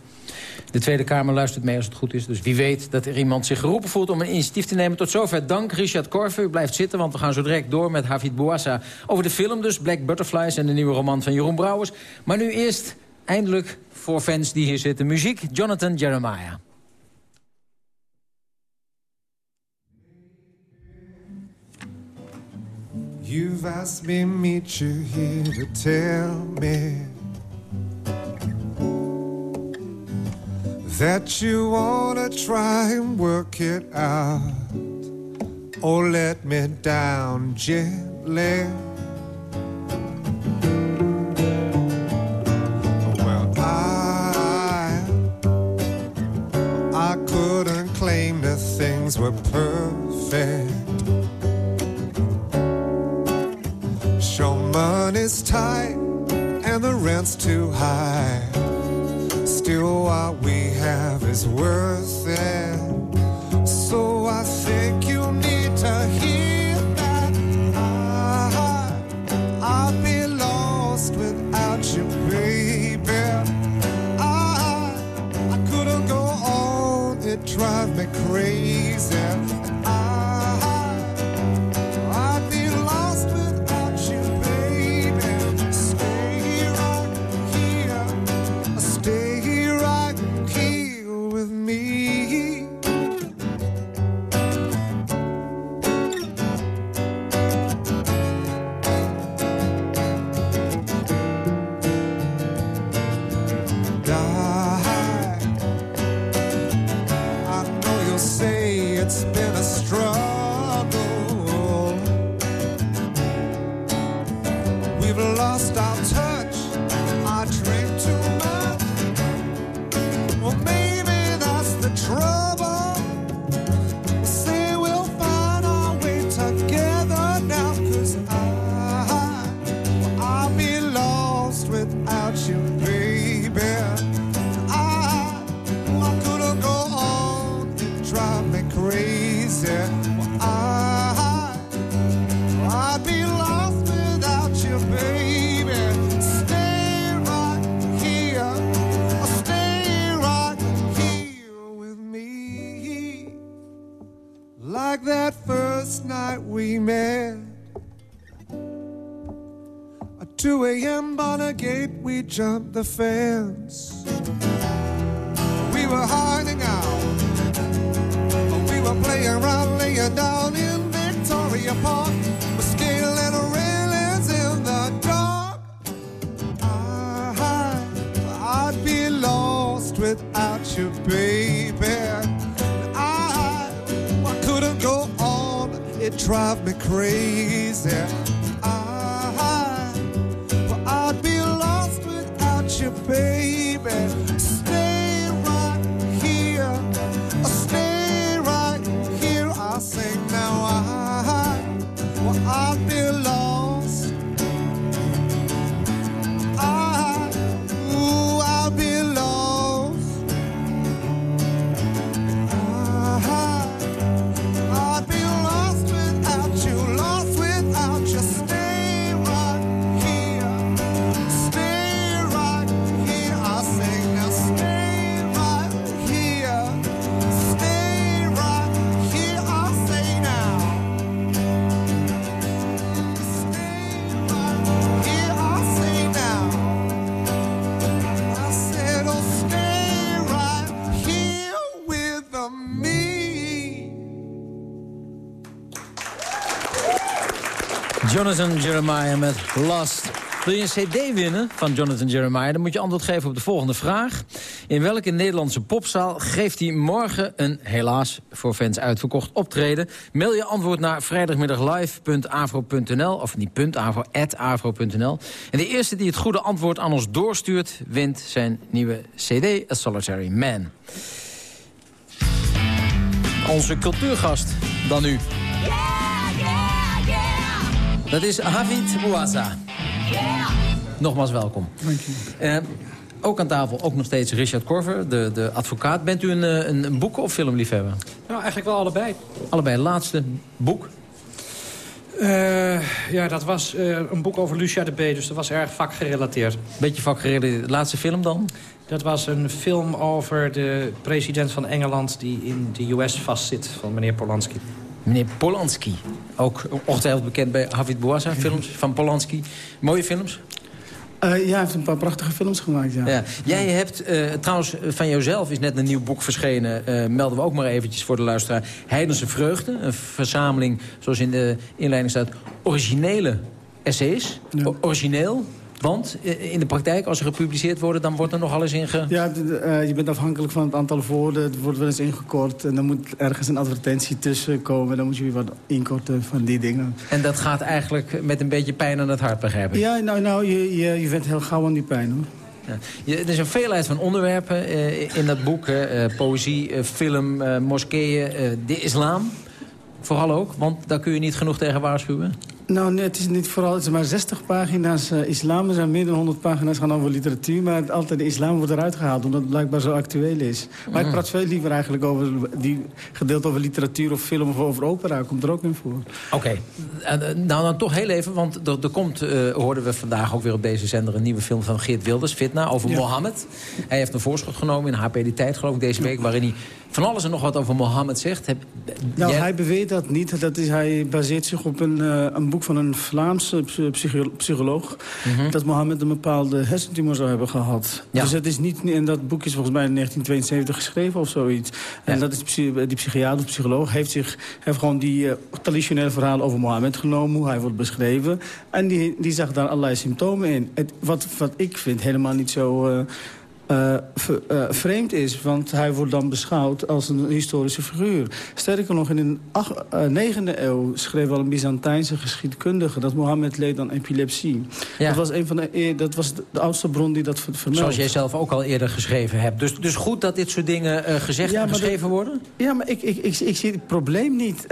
De Tweede Kamer luistert mee als het goed is. Dus wie weet dat er iemand zich geroepen voelt om een initiatief te nemen. Tot zover dank, Richard Korver. U blijft zitten, want we gaan zo direct door met Havid Bouassa... over de film dus, Black Butterflies en de nieuwe roman van Jeroen Brouwers. Maar nu eerst, eindelijk, voor fans die hier zitten, muziek. Jonathan Jeremiah. You've asked me meet you here to tell me that you wanna try and work it out or let me down gently. Well, I I couldn't claim that things were perfect. Sure, money's tight and the rent's too high. Is worth it. So I think you need to hear that ah, I, I'd be lost without you, baby. I, I couldn't go on, it drive me crazy. Like that first night we met. At 2 a.m. Gate, we jumped the fence. We were hiding out. We were playing around, laying down in Victoria Park. We're scaling railings in the dark. Ah, I, I'd be lost without you, baby. Drive me crazy. Jonathan Jeremiah met Last. Wil je een cd winnen van Jonathan Jeremiah? Dan moet je antwoord geven op de volgende vraag. In welke Nederlandse popzaal geeft hij morgen een, helaas voor fans uitverkocht, optreden? Mail je antwoord naar vrijdagmiddaglive.avro.nl of niet. En de eerste die het goede antwoord aan ons doorstuurt... wint zijn nieuwe cd, A Solitary Man. Onze cultuurgast dan nu. Dat is Havid Bouaza. Nogmaals welkom. Dank je. Eh, ook aan tafel, ook nog steeds Richard Korver, de, de advocaat. Bent u een, eh, een, een boeken- of filmliefhebber? Nou, eigenlijk wel allebei. Allebei, laatste boek. Eh, ja, dat was eh, een boek over Lucia de B, dus dat was erg vakgerelateerd. Beetje vakgerelateerd. Laatste film dan? Dat was een film over de president van Engeland... die in de US vastzit, van meneer Polanski. Meneer Polanski. Ook ongetwijfeld bekend bij Havid Bouaza, films van Polanski. Mooie films? Eh, ja, hij heeft een paar prachtige films gemaakt, ja. Ja. Jij hebt, eh, trouwens, eh, van jouzelf is net een nieuw boek verschenen. eh, melden we ook maar eventjes voor de luisteraar. Heidense Vreugde. Een verzameling, zoals in de inleiding staat, originele essays. Origineel. Want eh, in de praktijk, als ze gepubliceerd worden... dan wordt er nog alles in ge... Ja, eh, je bent afhankelijk van het aantal woorden. Het wordt wel eens ingekort. En dan moet ergens een advertentie tussen komen. Dan moet je weer wat inkorten van die dingen. En dat gaat eigenlijk met een beetje pijn aan het hart, begrijp ik. Ja, nou, nou je, je, je bent heel gauw aan die pijn, hoor. Ja. Je, er is een veelheid van onderwerpen eh, in dat boek. Eh, poëzie, eh, film, moskeeën, de islam. Vooral ook, want daar kun je niet genoeg tegen waarschuwen. Nou, nee, het is niet vooral, het is maar 60 pagina's eh, islam. Er zijn meer dan 100 pagina's gaan over literatuur. Maar altijd de islam wordt eruit gehaald, omdat het blijkbaar zo actueel is. Maar ik Mm. praat veel liever eigenlijk over die gedeelte over literatuur of film of over opera. Komt er ook in voor. Oké, eh, nou dan toch heel even, want er, er komt, eh, hoorden we vandaag ook weer op deze zender... een nieuwe film van Geert Wilders, Fitna, over Ja. Mohammed. Hij heeft een voorschot genomen in HP De Tijd, geloof ik, deze week... waarin hij van alles en nog wat over Mohammed zegt. Heb, Nou, jij- hij beweert dat niet. Dat is, hij baseert zich op een, eh, een boek van een Vlaamse psy- psycho- psycholoog... Mhm. dat Mohammed een bepaalde hersentumor zou hebben gehad. Ja. Dus het is niet, en dat boek is volgens mij in 1972 geschreven of zoiets. En dat is die psychiater of psycholoog heeft, zich, heeft gewoon die eh, traditionele verhalen over Mohammed genomen... hoe hij wordt beschreven. En die, die zag daar allerlei symptomen in. Het, wat, wat ik vind helemaal niet zo... eh, eh, eh, vreemd is. Want hij wordt dan beschouwd als een historische figuur. Sterker nog, in de ach- eh, negende eeuw schreef al een Byzantijnse geschiedkundige... dat Mohammed leed aan epilepsie. Ja. Dat was, een van de, dat was de, oudste bron die dat ver- vermeldt. Zoals jij zelf ook al eerder geschreven hebt. Dus, dus goed dat dit soort dingen gezegd Ja, en geschreven dat- worden? Ja, maar ik, ik, ik, ik zie het probleem niet.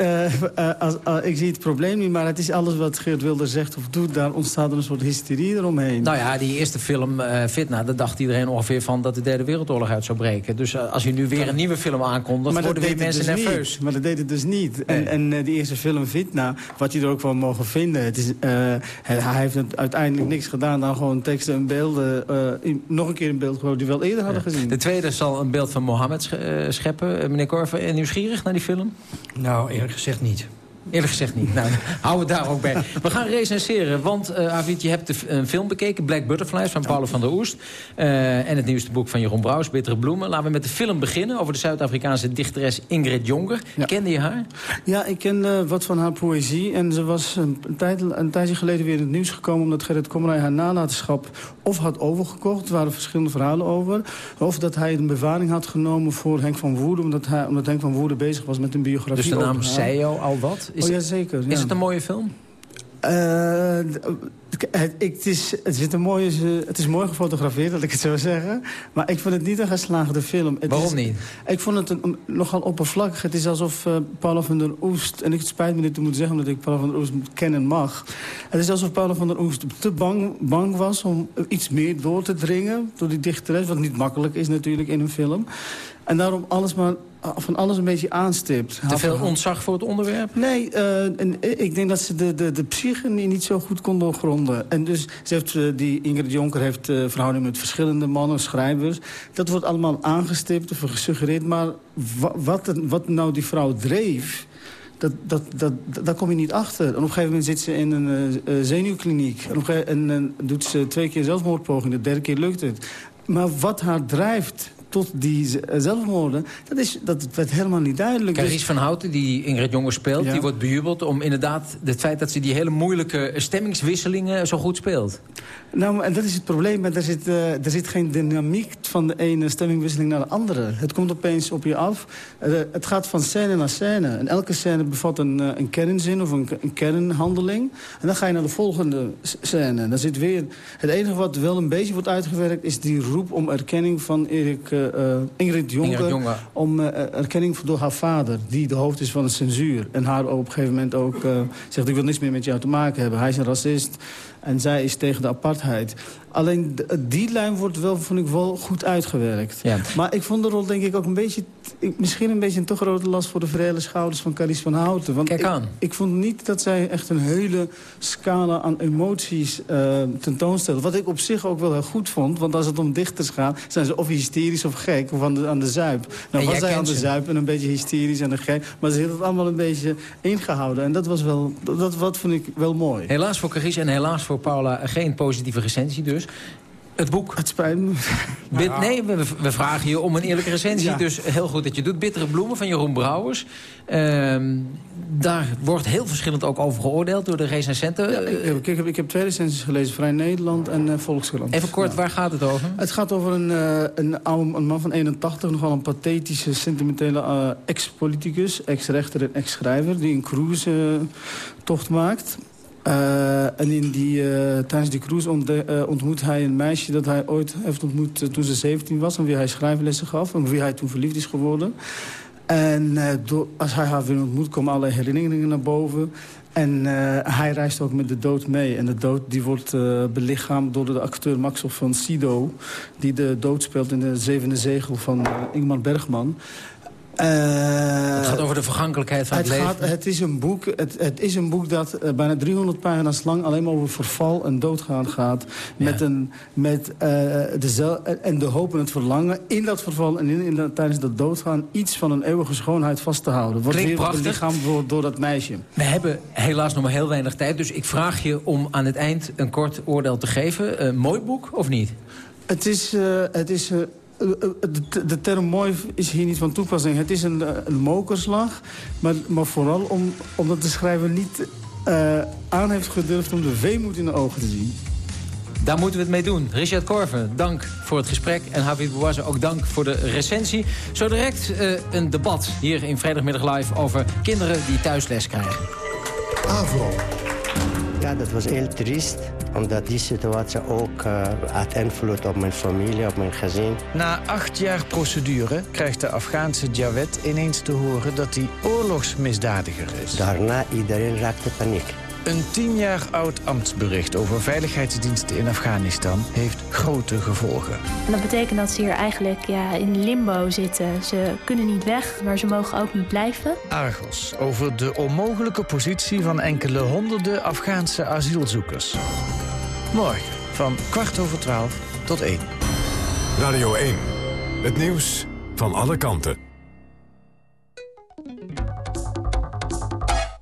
Als, ik zie het probleem niet, maar het is alles wat Geert Wilder zegt of doet... daar ontstaat er een soort hysterie eromheen. Nou ja, die eerste film, Fitna, daar dacht iedereen ongeveer van... van dat de Derde Wereldoorlog uit zou breken. Dus eh, als je nu weer een nieuwe film aankondigt, Maar worden weer mensen dus nerveus. niet. Maar dat deed het dus niet. En, en eh, die eerste film Fitna, wat je er ook van mogen vinden... Het is, eh, hij, heeft het uiteindelijk niks gedaan dan gewoon teksten en beelden... eh, in- nog een keer in beeld gewoon die we al eerder hadden gezien. De tweede zal een beeld van Mohammed sch- scheppen. Meneer Korver, nieuwsgierig naar die film? Nou, eerlijk gezegd niet. Eerlijk gezegd niet. Nou, we het daar ook bij. We gaan recenseren, want uh, Avid, je hebt de, een film bekeken... Black Butterflies van Paulo van der Oest. Uh, en het nieuwste boek van Jeroen Brouws, Bittere Bloemen. Laten we met de film beginnen over de Zuid-Afrikaanse dichteres Ingrid Jonker. Kende je haar? Ja, ik ken uh, wat van haar poëzie. En ze was een, tijd, een tijdje geleden weer in het nieuws gekomen... omdat Gerrit Komrij haar nalatenschap of had overgekocht. Er waren verschillende verhalen over. Of dat hij een bewaring had genomen voor Henk van Woerden... omdat, hij, omdat Henk van Woerden bezig was met een biografie. Dus de naam zei jou al wat? Is, oh ja, zeker. Is het een mooie film? Uh, het, het, is, het, is een mooie, het is mooi gefotografeerd, dat ik het zo zeggen. Maar ik vond het niet een geslaagde film. Het Waarom is, niet? Ik vond het een, nogal oppervlakkig. Het is alsof uh, Paolo van der Oest... en het spijt me dit te moeten zeggen, omdat ik Paolo van der Oest kennen mag. Het is alsof Paolo van der Oest te bang, bang was om iets meer door te dringen... door die dichteres, wat niet makkelijk is natuurlijk in een film. En daarom alles maar van alles een beetje aanstipt. Te veel ontzag voor het onderwerp? Nee, uh, en, ik denk dat ze de, de, de psyche niet zo goed kon doorgronden. En dus ze heeft, uh, die Ingrid Jonker heeft uh, verhouding met verschillende mannen, schrijvers. Dat wordt allemaal aangestipt of gesuggereerd. Maar wa, wat, wat nou die vrouw dreef... Dat, dat, dat, daar kom je niet achter. En op een gegeven moment zit ze in een uh, zenuwkliniek. En, op een en doet ze twee keer zelfmoordpoging. De derde keer lukt het. Maar wat haar drijft tot die zelfmoorden, dat, is, dat werd helemaal niet duidelijk. Carice dus... van Houten, die Ingrid Jonge speelt, ja. die wordt bejubeld... om inderdaad het feit dat ze die hele moeilijke stemmingswisselingen zo goed speelt. Nou, en dat is het probleem. Er zit, er zit geen dynamiek van de ene stemmingwisseling naar de andere. Het komt opeens op je af. Het gaat van scène naar scène. En elke scène bevat een, een kernzin of een, een, kernhandeling. En dan ga je naar de volgende scène. Dan zit weer... Het enige wat wel een beetje wordt uitgewerkt... is die roep om erkenning van Erik, Ingrid Jonker... Ingrid Jonker. om uh, erkenning door haar vader... die de hoofd is van de censuur. En haar op een gegeven moment ook zegt... ik wil niets meer met jou te maken hebben. Hij is een racist. En zij is tegen de apartheid. Alleen die lijn wordt wel, vond ik wel goed uitgewerkt. Ja. Maar ik vond de rol denk ik ook een beetje... misschien een beetje een te grote last voor de vrede schouders van Carice van Houten. Want Kijk aan. Ik, ik vond niet dat zij echt een hele scala aan emoties uh, tentoonstelde. Wat ik op zich ook wel heel goed vond. Want als het om dichters gaat, zijn ze of hysterisch of gek. Of aan de, aan de zuip. Nou was zij aan de zuip en een beetje hysterisch en een gek. Maar ze heeft het allemaal een beetje ingehouden. En dat was wel, dat, dat wat vond ik wel mooi. Helaas voor Carice en helaas voor Paula geen positieve recensie dus. Het boek. Het spijt me. Bit, nee, we, we, vragen je om een eerlijke recensie. Ja. Dus heel goed dat je doet. Bittere bloemen van Jeroen Brouwers. Uh, daar wordt heel verschillend ook over geoordeeld door de recensenten. Ja, ik, ik, heb, ik heb twee recensies gelezen. Vrij Nederland en uh, Volkskrant. Even kort, ja. waar gaat het over? Het gaat over een, uh, een, oude, een man van 81. Nogal een pathetische, sentimentele uh, ex-politicus. Ex-rechter en ex-schrijver. Die een cruise-tocht maakt. Uh, en in die, uh, tijdens die cruise uh, ontmoet hij een meisje dat hij ooit heeft ontmoet toen ze 17 was. En wie hij schrijflessen gaf en wie hij toen verliefd is geworden. En als hij haar weer ontmoet komen allerlei herinneringen naar boven. En hij reist ook met de dood mee. En de dood die wordt belichaamd door de acteur Maxel van Sido. Die de dood speelt in de zevende zegel van Ingmar Bergman. Uh, het gaat over de vergankelijkheid van het, het leven. Gaat, het, is een boek, het, het is een boek dat uh, bijna 300 pagina's lang alleen maar over verval en doodgaan gaat. Ja. Met een, met, uh, de en de hoop en het verlangen in dat verval en in, in de, tijdens dat doodgaan... iets van een eeuwige schoonheid vast te houden. Wat Klinkt prachtig. wordt door dat meisje. We hebben helaas nog maar heel weinig tijd. Dus ik vraag je om aan het eind een kort oordeel te geven. mooi boek of niet? Het is... het is de, de term mooi is hier niet van toepassing. Het is een, een mokerslag, maar, maar vooral om, omdat de schrijver niet uh, aan heeft gedurfd om de veemoed in de ogen te zien. Daar moeten we het mee doen. Richard Korven, dank voor het gesprek. En Havid Bouaze, ook dank voor de recensie. Zo direct uh, een debat hier in Vrijdagmiddag Live... over kinderen die thuisles krijgen. Avro. Ja, dat was heel triest omdat die situatie ook uh, had invloed op mijn familie, op mijn gezin. Na acht jaar procedure krijgt de Afghaanse Jawed ineens te horen dat hij oorlogsmisdadiger is. Daarna iedereen raakte paniek. Een tien jaar oud ambtsbericht over veiligheidsdiensten in Afghanistan heeft grote gevolgen. En dat betekent dat ze hier eigenlijk ja, in limbo zitten. Ze kunnen niet weg, maar ze mogen ook niet blijven. Argos over de onmogelijke positie van enkele honderden Afghaanse asielzoekers. Morgen van kwart over twaalf tot één. Radio 1. Het nieuws van alle kanten.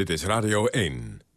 Dit is Radio 1.